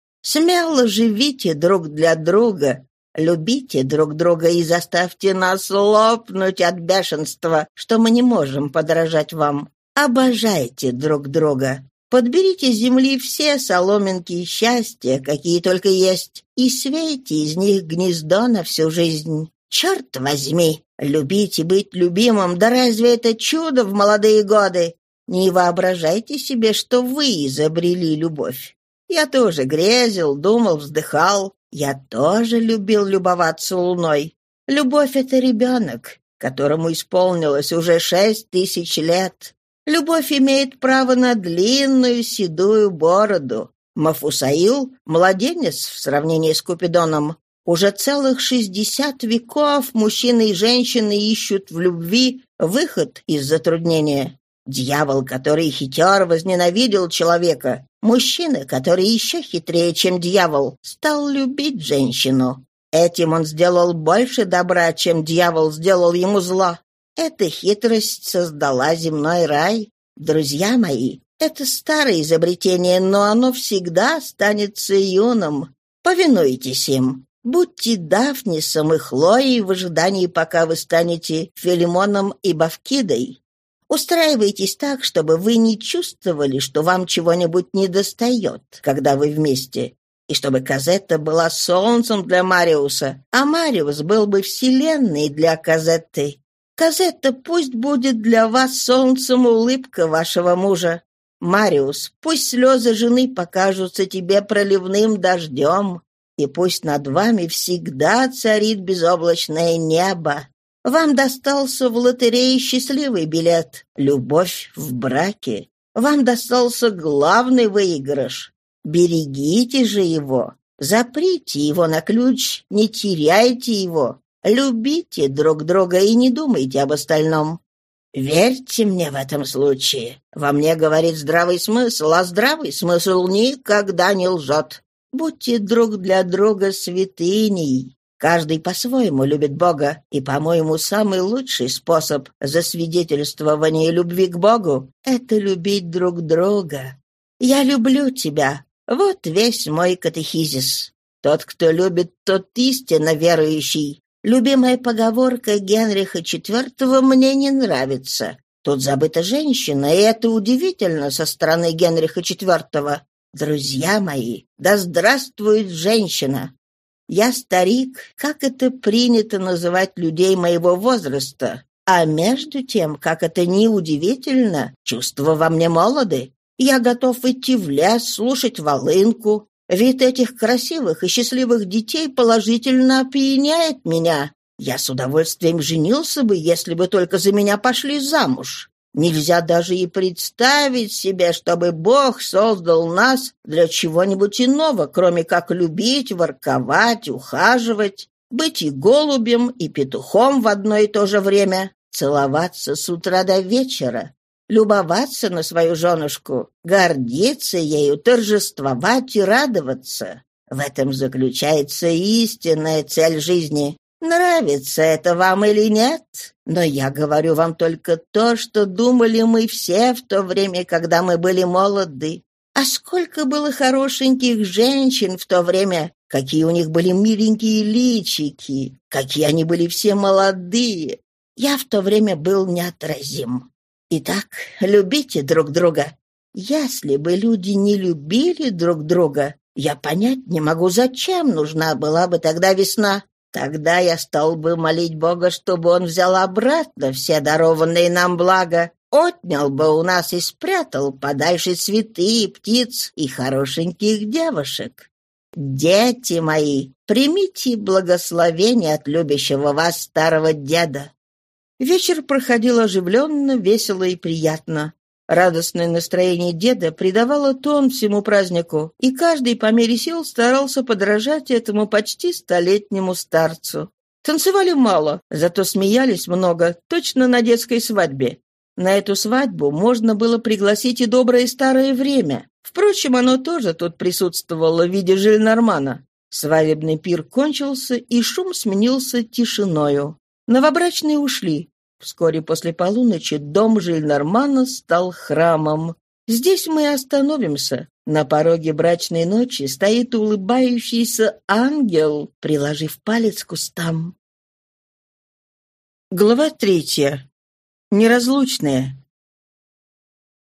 Смело живите друг для друга, любите друг друга и заставьте нас лопнуть от бешенства, что мы не можем подражать вам. Обожайте друг друга. Подберите с земли все соломинки счастья, какие только есть, и свейте из них гнездо на всю жизнь. Черт возьми, любить и быть любимым, да разве это чудо в молодые годы? Не воображайте себе, что вы изобрели любовь. Я тоже грезил, думал, вздыхал. Я тоже любил любоваться луной. Любовь — это ребенок, которому исполнилось уже шесть тысяч лет. Любовь имеет право на длинную седую бороду. Мафусаил — младенец в сравнении с Купидоном. Уже целых шестьдесят веков мужчины и женщины ищут в любви выход из затруднения. Дьявол, который хитер, возненавидел человека. Мужчина, который еще хитрее, чем дьявол, стал любить женщину. Этим он сделал больше добра, чем дьявол сделал ему зла. Эта хитрость создала земной рай. Друзья мои, Это старое изобретение, но оно всегда останется юным. Повинуйтесь им. Будьте Дафнисом и Хлоей в ожидании, пока вы станете Филимоном и Бавкидой. Устраивайтесь так, чтобы вы не чувствовали, что вам чего-нибудь недостает, когда вы вместе, и чтобы Казетта была солнцем для Мариуса, а Мариус был бы вселенной для Казетты. Казетта пусть будет для вас солнцем улыбка вашего мужа. Мариус, пусть слезы жены покажутся тебе проливным дождем и пусть над вами всегда царит безоблачное небо. Вам достался в лотерее счастливый билет — любовь в браке. Вам достался главный выигрыш. Берегите же его, заприте его на ключ, не теряйте его. Любите друг друга и не думайте об остальном. Верьте мне в этом случае. Во мне говорит здравый смысл, а здравый смысл никогда не лжет. Будьте друг для друга святыней. Каждый по-своему любит Бога, и, по-моему, самый лучший способ засвидетельствования любви к Богу — это любить друг друга. Я люблю тебя. Вот весь мой катехизис. Тот, кто любит, тот истинно верующий. Любимая поговорка Генриха IV мне не нравится. Тут забыта женщина, и это удивительно со стороны Генриха IV. Друзья мои, да здравствует женщина! Я старик, как это принято называть людей моего возраста, а между тем, как это неудивительно, чувства во мне молоды. Я готов идти в лес, слушать волынку. Вид этих красивых и счастливых детей положительно опьяняет меня. Я с удовольствием женился бы, если бы только за меня пошли замуж. Нельзя даже и представить себе, чтобы Бог создал нас для чего-нибудь иного, кроме как любить, ворковать, ухаживать, быть и голубем, и петухом в одно и то же время, целоваться с утра до вечера, любоваться на свою женушку, гордиться ею, торжествовать и радоваться. В этом заключается истинная цель жизни. Нравится это вам или нет, но я говорю вам только то, что думали мы все в то время, когда мы были молоды. А сколько было хорошеньких женщин в то время, какие у них были миленькие личики, какие они были все молодые. Я в то время был неотразим. Итак, любите друг друга. Если бы люди не любили друг друга, я понять не могу, зачем нужна была бы тогда весна. Тогда я стал бы молить Бога, чтобы он взял обратно все дарованные нам блага, отнял бы у нас и спрятал подальше цветы, птиц и хорошеньких девушек. Дети мои, примите благословение от любящего вас старого деда. Вечер проходил оживленно, весело и приятно. Радостное настроение деда придавало тон всему празднику, и каждый по мере сил старался подражать этому почти столетнему старцу. Танцевали мало, зато смеялись много, точно на детской свадьбе. На эту свадьбу можно было пригласить и доброе старое время. Впрочем, оно тоже тут присутствовало в виде Жильнармана. Свадебный пир кончился, и шум сменился тишиною. Новобрачные ушли. Вскоре после полуночи дом Жильнармана стал храмом. Здесь мы остановимся. На пороге брачной ночи стоит улыбающийся ангел, приложив палец к кустам. Глава третья. Неразлучные.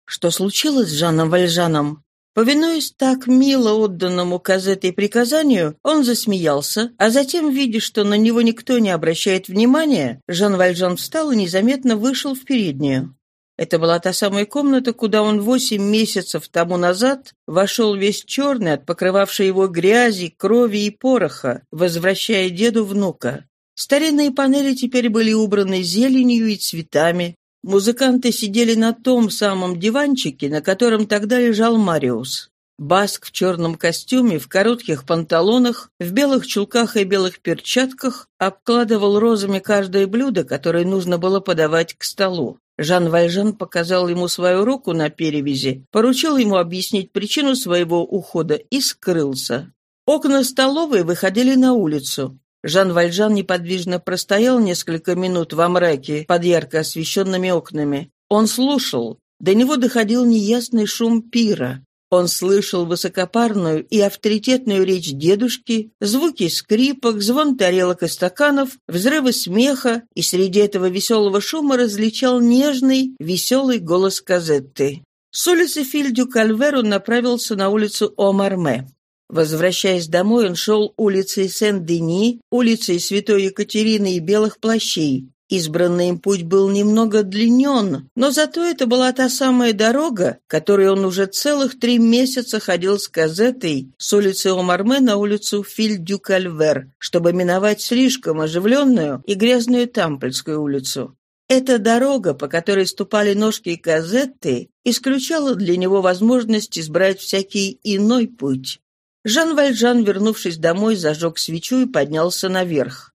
Что случилось с Жаном Вальжаном? Повинуясь так мило отданному Казетой приказанию, он засмеялся, а затем, видя, что на него никто не обращает внимания, Жан Вальжан встал и незаметно вышел в переднюю. Это была та самая комната, куда он восемь месяцев тому назад вошел весь черный от покрывавшей его грязи, крови и пороха, возвращая деду внука. Старинные панели теперь были убраны зеленью и цветами, Музыканты сидели на том самом диванчике, на котором тогда лежал Мариус. Баск в черном костюме, в коротких панталонах, в белых чулках и белых перчатках обкладывал розами каждое блюдо, которое нужно было подавать к столу. Жан Вальжан показал ему свою руку на перевязи, поручил ему объяснить причину своего ухода и скрылся. Окна столовой выходили на улицу. Жан Вальжан неподвижно простоял несколько минут во мраке под ярко освещенными окнами. Он слушал. До него доходил неясный шум пира. Он слышал высокопарную и авторитетную речь дедушки, звуки скрипок, звон тарелок и стаканов, взрывы смеха, и среди этого веселого шума различал нежный, веселый голос Казетты. С улицы Филь-дю-Кальвер он направился на улицу Ом-Арме. Возвращаясь домой, он шел улицей Сен-Дени, улицей Святой Екатерины и Белых Плащей. Избранный им путь был немного длинен, но зато это была та самая дорога, которой он уже целых три месяца ходил с газетой с улицы Ом-Арме на улицу Филь-дю-Кальвер, чтобы миновать слишком оживленную и грязную Тампельскую улицу. Эта дорога, по которой ступали ножки и газеты, исключала для него возможность избрать всякий иной путь. Жан Вальжан, вернувшись домой, зажег свечу и поднялся наверх.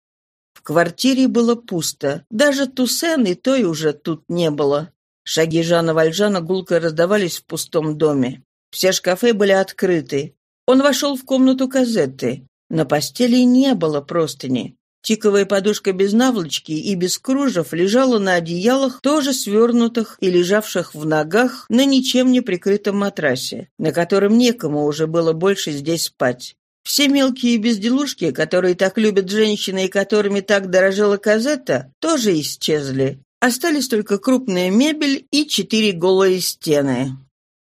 В квартире было пусто. Даже Туссен и той уже тут не было. Шаги Жана Вальжана гулко раздавались в пустом доме. Все шкафы были открыты. Он вошел в комнату Казетты. На постели не было простыни. Тиковая подушка без наволочки и без кружев лежала на одеялах, тоже свернутых и лежавших в ногах на ничем не прикрытом матрасе, на котором некому уже было больше здесь спать. Все мелкие безделушки, которые так любят женщины и которыми так дорожила Казетта, тоже исчезли. Остались только крупная мебель и четыре голые стены.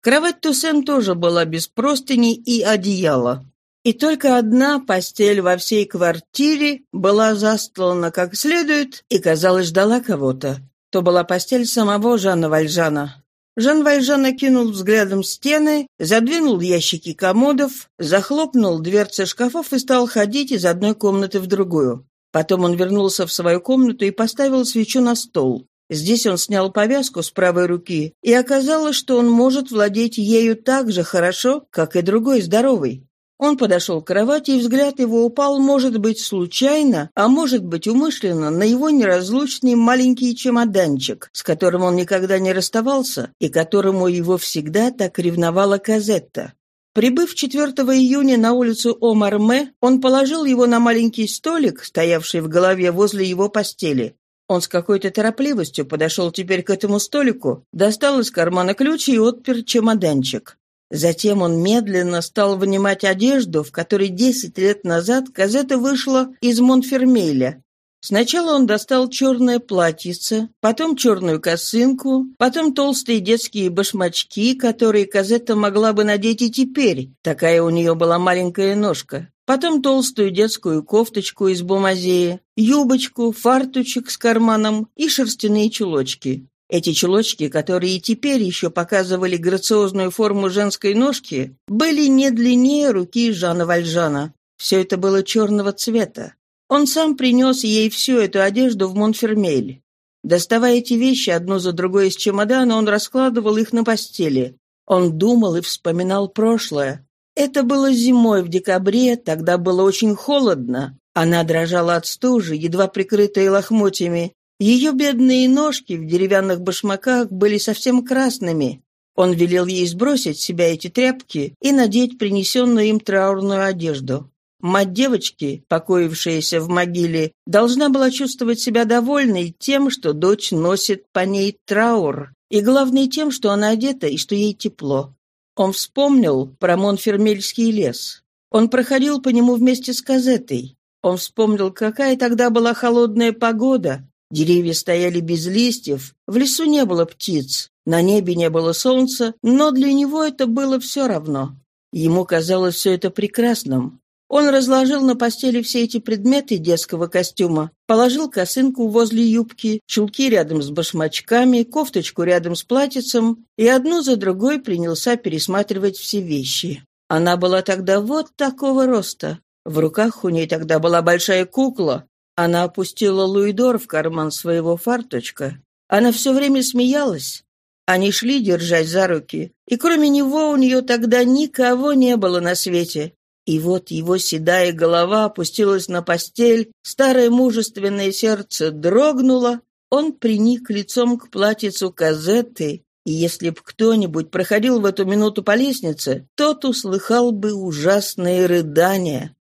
Кровать Туссен тоже была без простыни и одеяла. И только одна постель во всей квартире была застлана как следует и, казалось, ждала кого-то. То была постель самого Жана Вальжана. Жан Вальжан окинул взглядом стены, задвинул ящики комодов, захлопнул дверцы шкафов и стал ходить из одной комнаты в другую. Потом он вернулся в свою комнату и поставил свечу на стол. Здесь он снял повязку с правой руки, и оказалось, что он может владеть ею так же хорошо, как и другой здоровый. Он подошел к кровати, и взгляд его упал, может быть, случайно, а может быть, умышленно, на его неразлучный маленький чемоданчик, с которым он никогда не расставался и которому его всегда так ревновала Казетта. Прибыв 4 июня на улицу Омарме, он положил его на маленький столик, стоявший в голове возле его постели. Он с какой-то торопливостью подошел теперь к этому столику, достал из кармана ключ и отпер чемоданчик. Затем он медленно стал вынимать одежду, в которой десять лет назад газета вышла из Монфермеля. Сначала он достал черное платьице, потом черную косынку, потом толстые детские башмачки, которые Казетта могла бы надеть и теперь, такая у нее была маленькая ножка, потом толстую детскую кофточку из бумазея, юбочку, фартучек с карманом и шерстяные чулочки. Эти чулочки, которые теперь еще показывали грациозную форму женской ножки, были не длиннее руки Жана Вальжана. Все это было черного цвета. Он сам принес ей всю эту одежду в Монфермель. Доставая эти вещи одну за другой из чемодана, он раскладывал их на постели. Он думал и вспоминал прошлое. Это было зимой в декабре, тогда было очень холодно. Она дрожала от стужи, едва прикрытая лохмотьями, ее бедные ножки в деревянных башмаках были совсем красными. Он велел ей сбросить с себя эти тряпки и надеть принесенную им траурную одежду. Мать девочки, покоившаяся в могиле, должна была чувствовать себя довольной тем, что дочь носит по ней траур, и главное тем, что она одета и что ей тепло. Он вспомнил про Монфермельский лес. Он проходил по нему вместе с Казетой. Он вспомнил, какая тогда была холодная погода, Деревья стояли без листьев, в лесу не было птиц, на небе не было солнца, но для него это было все равно. Ему казалось все это прекрасным. Он разложил на постели все эти предметы детского костюма, положил косынку возле юбки, чулки рядом с башмачками, кофточку рядом с платьицем и одну за другой принялся пересматривать все вещи. Она была тогда вот такого роста. В руках у ней тогда была большая кукла, она опустила Луидор в карман своего фарточка. Она все время смеялась. Они шли, держась за руки, и кроме него у нее тогда никого не было на свете. И вот его седая голова опустилась на постель, старое мужественное сердце дрогнуло, он приник лицом к платьицу Казетты, и если б кто-нибудь проходил в эту минуту по лестнице, тот услыхал бы ужасные рыдания.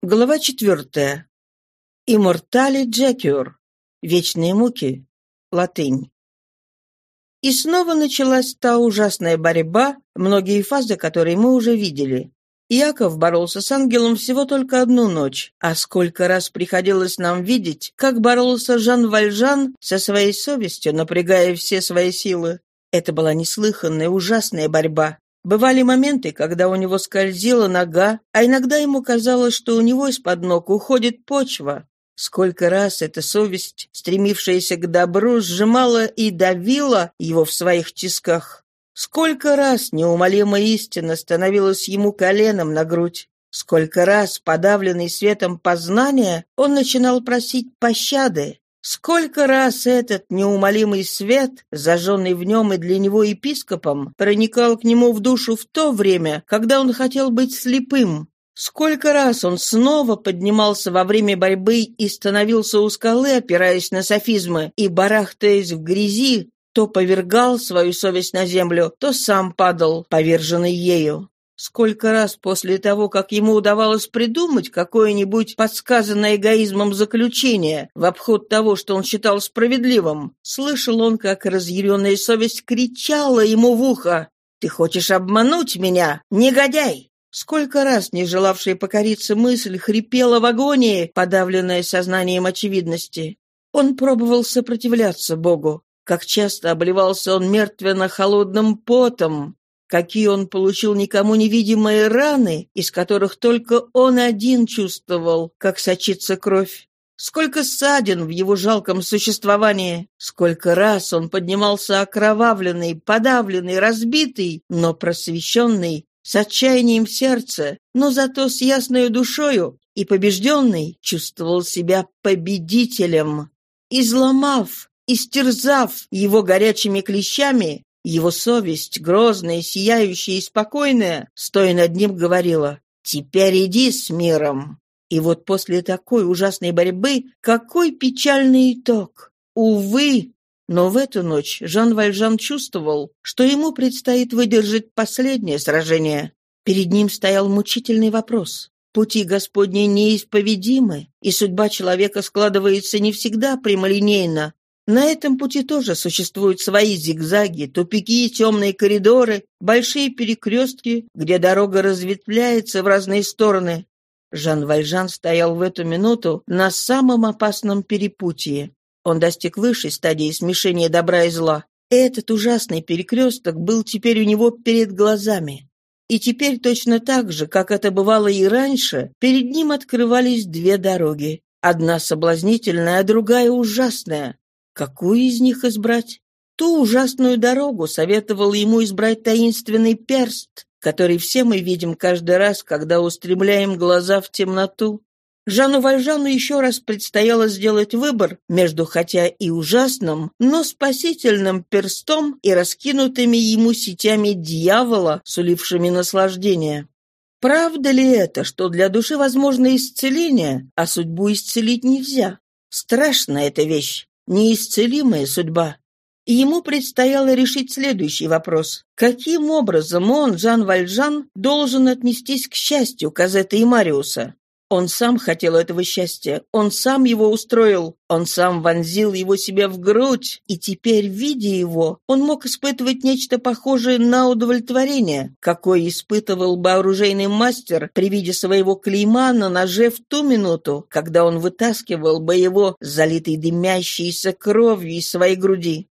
Глава четвертая. Иммортали Джекюр. Вечные муки. Латынь. И снова началась та ужасная борьба, многие фазы которой мы уже видели. Иаков боролся с ангелом всего только одну ночь, а сколько раз приходилось нам видеть, как боролся Жан Вальжан со своей совестью, напрягая все свои силы. Это была неслыханная, ужасная борьба. Бывали моменты, когда у него скользила нога, а иногда ему казалось, что у него из-под ног уходит почва. Сколько раз эта совесть, стремившаяся к добру, сжимала и давила его в своих тисках. Сколько раз неумолимая истина становилась ему коленом на грудь. Сколько раз, подавленный светом познания, он начинал просить пощады. Сколько раз этот неумолимый свет, зажженный в нем и для него епископом, проникал к нему в душу в то время, когда он хотел быть слепым. Сколько раз он снова поднимался во время борьбы и становился у скалы, опираясь на софизмы, и, барахтаясь в грязи, то повергал свою совесть на землю, то сам падал, поверженный ею. Сколько раз после того, как ему удавалось придумать какое-нибудь подсказанное эгоизмом заключение в обход того, что он считал справедливым, слышал он, как разъяренная совесть кричала ему в ухо «Ты хочешь обмануть меня, негодяй!» Сколько раз не желавшая покориться мысль хрипела в агонии, подавленная сознанием очевидности. Он пробовал сопротивляться Богу, как часто обливался он мертвенно-холодным потом, какие он получил никому невидимые раны, из которых только он один чувствовал, как сочится кровь. Сколько ссадин в его жалком существовании, сколько раз он поднимался окровавленный, подавленный, разбитый, но просвещенный, с отчаянием в сердце, но зато с ясною душою, и побежденный чувствовал себя победителем. Изломав, Истерзав его горячими клещами, его совесть, грозная, сияющая и спокойная, стоя над ним, говорила «Теперь иди с миром». И вот после такой ужасной борьбы какой печальный итог! Увы! Но в эту ночь Жан Вальжан чувствовал, что ему предстоит выдержать последнее сражение. Перед ним стоял мучительный вопрос. Пути Господни неисповедимы, и судьба человека складывается не всегда прямолинейно, на этом пути тоже существуют свои зигзаги, тупики, темные коридоры, большие перекрестки, где дорога разветвляется в разные стороны. Жан Вальжан стоял в эту минуту на самом опасном перепутье. Он достиг высшей стадии смешения добра и зла. Этот ужасный перекресток был теперь у него перед глазами. И теперь точно так же, как это бывало и раньше, перед ним открывались две дороги. Одна соблазнительная, а другая ужасная. Какую из них избрать? Ту ужасную дорогу советовал ему избрать таинственный перст, который все мы видим каждый раз, когда устремляем глаза в темноту. Жану Вальжану еще раз предстояло сделать выбор между хотя и ужасным, но спасительным перстом и раскинутыми ему сетями дьявола, сулившими наслаждение. Правда ли это, что для души возможно исцеление, а судьбу исцелить нельзя? Страшная эта вещь неисцелимая судьба. И ему предстояло решить следующий вопрос. Каким образом он, Жан Вальжан, должен отнестись к счастью Казета и Мариуса? Он сам хотел этого счастья, он сам его устроил, он сам вонзил его себе в грудь, и теперь, видя его, он мог испытывать нечто похожее на удовлетворение, какое испытывал бы оружейный мастер при виде своего клейма на ноже в ту минуту, когда он вытаскивал бы его, залитый дымящейся кровью из своей груди.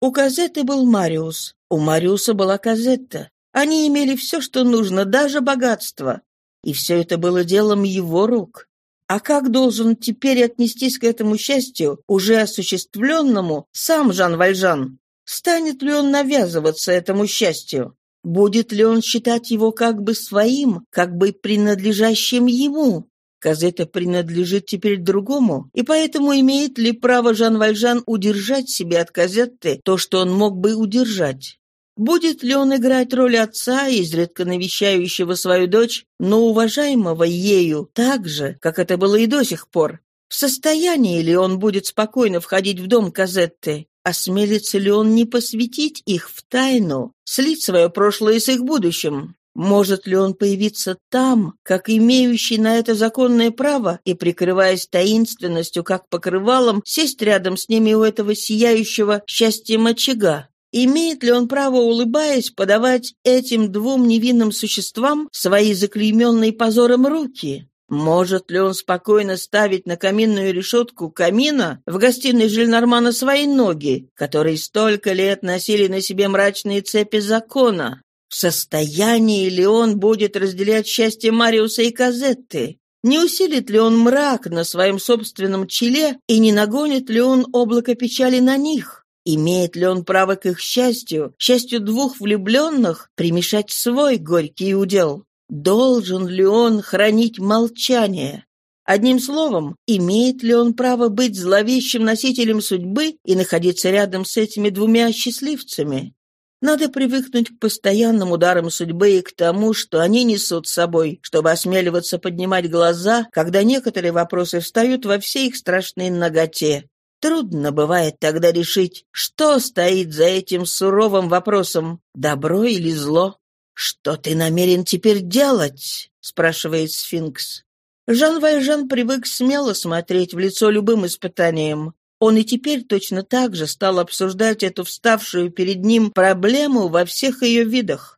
У Казетты был Мариус, у Мариуса была Казетта. Они имели все, что нужно, даже богатство. И все это было делом его рук. А как должен теперь отнестись к этому счастью, уже осуществленному, сам Жан Вальжан? Станет ли он навязываться этому счастью? Будет ли он считать его как бы своим, как бы принадлежащим ему? Казета принадлежит теперь другому, и поэтому имеет ли право Жан Вальжан удержать себе от Казетты то, что он мог бы удержать? Будет ли он играть роль отца, изредка навещающего свою дочь, но уважаемого ею так же, как это было и до сих пор? В состоянии ли он будет спокойно входить в дом Казетты? Осмелится ли он не посвятить их в тайну, слить свое прошлое с их будущим? Может ли он появиться там, как имеющий на это законное право, и, прикрываясь таинственностью, как покрывалом, сесть рядом с ними у этого сияющего счастьем очага? Имеет ли он право, улыбаясь, подавать этим двум невинным существам свои заклейменные позором руки? Может ли он спокойно ставить на каминную решетку камина в гостиной Жильнормана свои ноги, которые столько лет носили на себе мрачные цепи закона? В состоянии ли он будет разделять счастье Мариуса и Казетты? Не усилит ли он мрак на своем собственном челе и не нагонит ли он облако печали на них? Имеет ли он право к их счастью, счастью двух влюбленных, примешать свой горький удел? Должен ли он хранить молчание? Одним словом, имеет ли он право быть зловещим носителем судьбы и находиться рядом с этими двумя счастливцами? Надо привыкнуть к постоянным ударам судьбы и к тому, что они несут с собой, чтобы осмеливаться поднимать глаза, когда некоторые вопросы встают во всей их страшной ноготе. Трудно бывает тогда решить, что стоит за этим суровым вопросом – добро или зло. «Что ты намерен теперь делать?» — спрашивает сфинкс. Жан Вайжан привык смело смотреть в лицо любым испытаниям. Он и теперь точно так же стал обсуждать эту вставшую перед ним проблему во всех ее видах.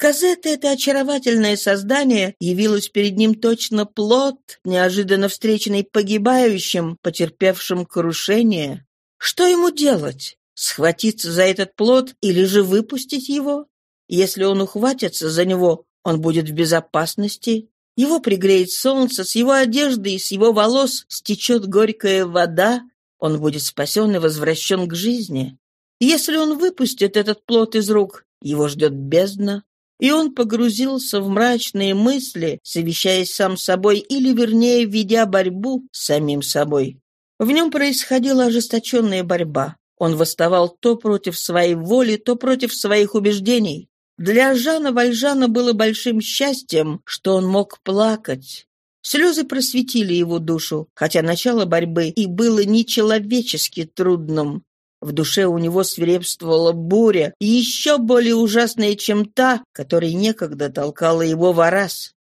Казета, это очаровательное создание, явилось перед ним точно плод, неожиданно встреченный погибающим, потерпевшим крушение. Что ему делать? Схватиться за этот плод или же выпустить его? Если он ухватится за него, он будет в безопасности. Его пригреет солнце, с его одежды и с его волос стечет горькая вода, он будет спасен и возвращен к жизни. Если он выпустит этот плод из рук, его ждет бездна, и он погрузился в мрачные мысли, совещаясь сам с собой или, вернее, ведя борьбу с самим собой. В нем происходила ожесточенная борьба. Он восставал то против своей воли, то против своих убеждений. Для Жана Вальжана было большим счастьем, что он мог плакать. Слезы просветили его душу, хотя начало борьбы и было нечеловечески трудным. В душе у него свирепствовала буря, еще более ужасная, чем та, которая некогда толкала его в раз.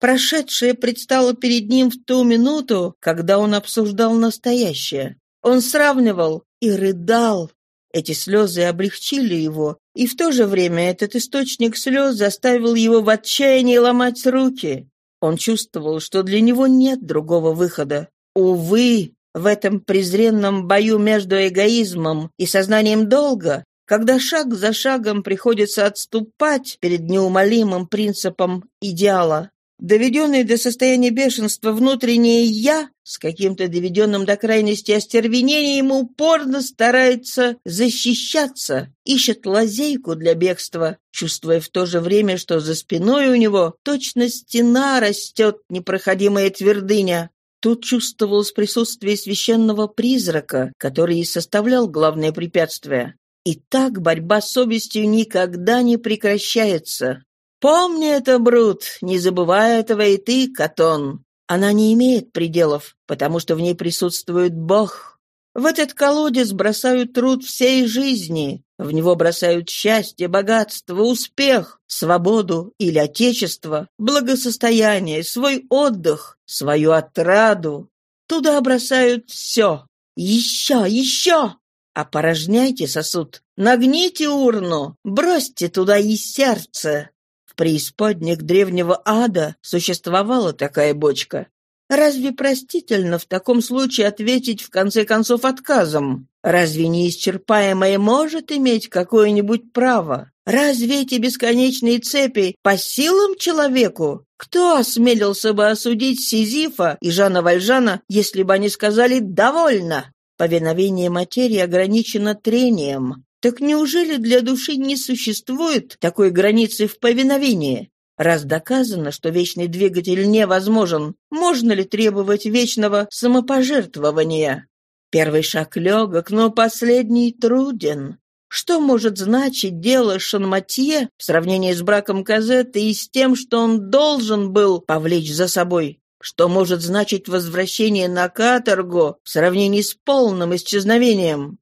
Прошедшее предстало перед ним в ту минуту, когда он обсуждал настоящее. Он сравнивал и рыдал, эти слезы облегчили его, и в то же время этот источник слез заставил его в отчаянии ломать руки. Он чувствовал, что для него нет другого выхода. Увы, в этом презренном бою между эгоизмом и сознанием долга, когда шаг за шагом приходится отступать перед неумолимым принципом идеала, Доведенный до состояния бешенства внутреннее «я» с каким-то доведенным до крайности остервенением упорно старается защищаться, ищет лазейку для бегства, чувствуя в то же время, что за спиной у него точно стена растет непроходимая твердыня. Тут чувствовалось присутствие священного призрака, который и составлял главное препятствие. И так борьба с совестью никогда не прекращается. Помни это, Брут, не забывай этого и ты, Катон. Она не имеет пределов, потому что в ней присутствует Бог. В этот колодец бросают труд всей жизни, в него бросают счастье, богатство, успех, свободу или отечество, благосостояние, свой отдых, свою отраду. Туда бросают все. Еще, еще! Опорожняйте сосуд, нагните урну, бросьте туда и сердце преисподних древнего ада существовала такая бочка. Разве простительно в таком случае ответить в конце концов отказом? Разве неисчерпаемое может иметь какое-нибудь право? Разве эти бесконечные цепи по силам человеку? Кто осмелился бы осудить Сизифа и Жана Вальжана, если бы они сказали «довольно»? Повиновение материи ограничено трением, так неужели для души не существует такой границы в повиновении? Раз доказано, что вечный двигатель невозможен, можно ли требовать вечного самопожертвования? Первый шаг легок, но последний труден. Что может значить дело Шанматье в сравнении с браком Казетты и с тем, что он должен был повлечь за собой? Что может значить возвращение на каторгу в сравнении с полным исчезновением?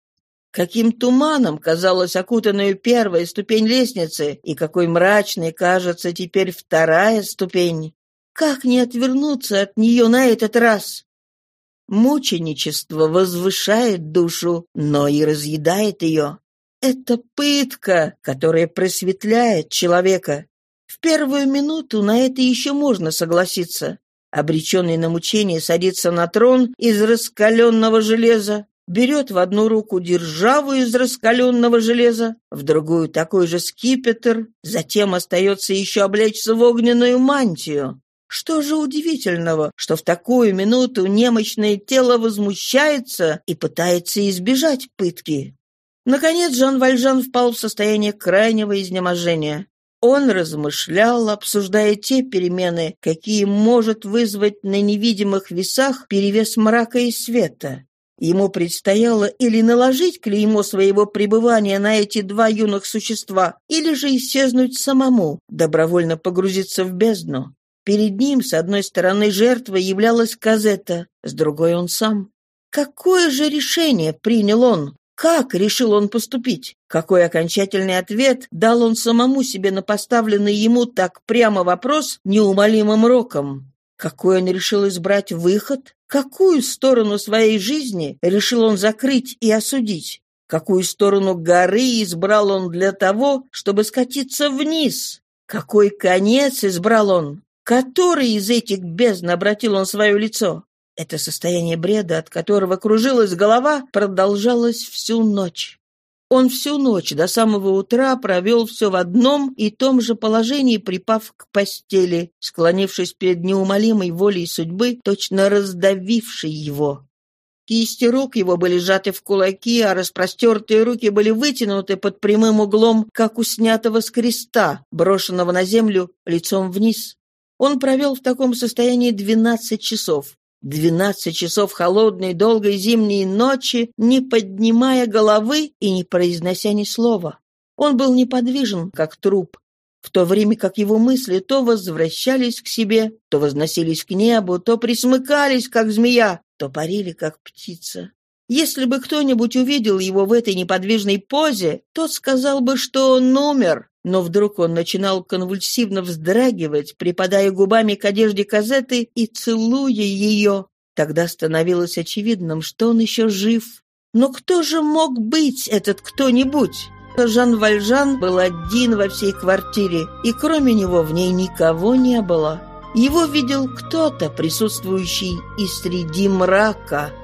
Каким туманом казалась окутанная первая ступень лестницы, и какой мрачной кажется теперь вторая ступень. Как не отвернуться от нее на этот раз? Мученичество возвышает душу, но и разъедает ее. это пытка, которая просветляет человека. В первую минуту на это еще можно согласиться. Обреченный на мучение садится на трон из раскаленного железа, берет в одну руку державу из раскаленного железа, в другую такой же скипетр, затем остается еще облечься в огненную мантию. Что же удивительного, что в такую минуту немощное тело возмущается и пытается избежать пытки? Наконец Жан Вальжан впал в состояние крайнего изнеможения. Он размышлял, обсуждая те перемены, какие может вызвать на невидимых весах перевес мрака и света. Ему предстояло или наложить клеймо своего пребывания на эти два юных существа, или же исчезнуть самому, добровольно погрузиться в бездну. Перед ним, с одной стороны, жертва являлась Казета, с другой — он сам. Какое же решение принял он? Как решил он поступить? Какой окончательный ответ дал он самому себе на поставленный ему так прямо вопрос неумолимым роком? Какой он решил избрать выход? Какую сторону своей жизни решил он закрыть и осудить? Какую сторону горы избрал он для того, чтобы скатиться вниз? Какой конец избрал он? Который из этих бездн обратил он свое лицо? Это состояние бреда, от которого кружилась голова, продолжалось всю ночь. Он всю ночь до самого утра провел все в одном и том же положении, припав к постели, склонившись перед неумолимой волей судьбы, точно раздавившей его. Кисти рук его были сжаты в кулаки, а распростертые руки были вытянуты под прямым углом, как у снятого с креста, брошенного на землю лицом вниз. Он провел в таком состоянии двенадцать часов. Двенадцать часов холодной, долгой зимней ночи, не поднимая головы и не произнося ни слова. Он был неподвижен, как труп, в то время как его мысли то возвращались к себе, то возносились к небу, то присмыкались, как змея, то парили, как птица. Если бы кто-нибудь увидел его в этой неподвижной позе, тот сказал бы, что он умер, но вдруг он начинал конвульсивно вздрагивать, припадая губами к одежде Казеты и целуя ее. Тогда становилось очевидным, что он еще жив. Но кто же мог быть этот кто-нибудь? Жан Вальжан был один во всей квартире, и кроме него в ней никого не было. Его видел кто-то, присутствующий и среди мрака –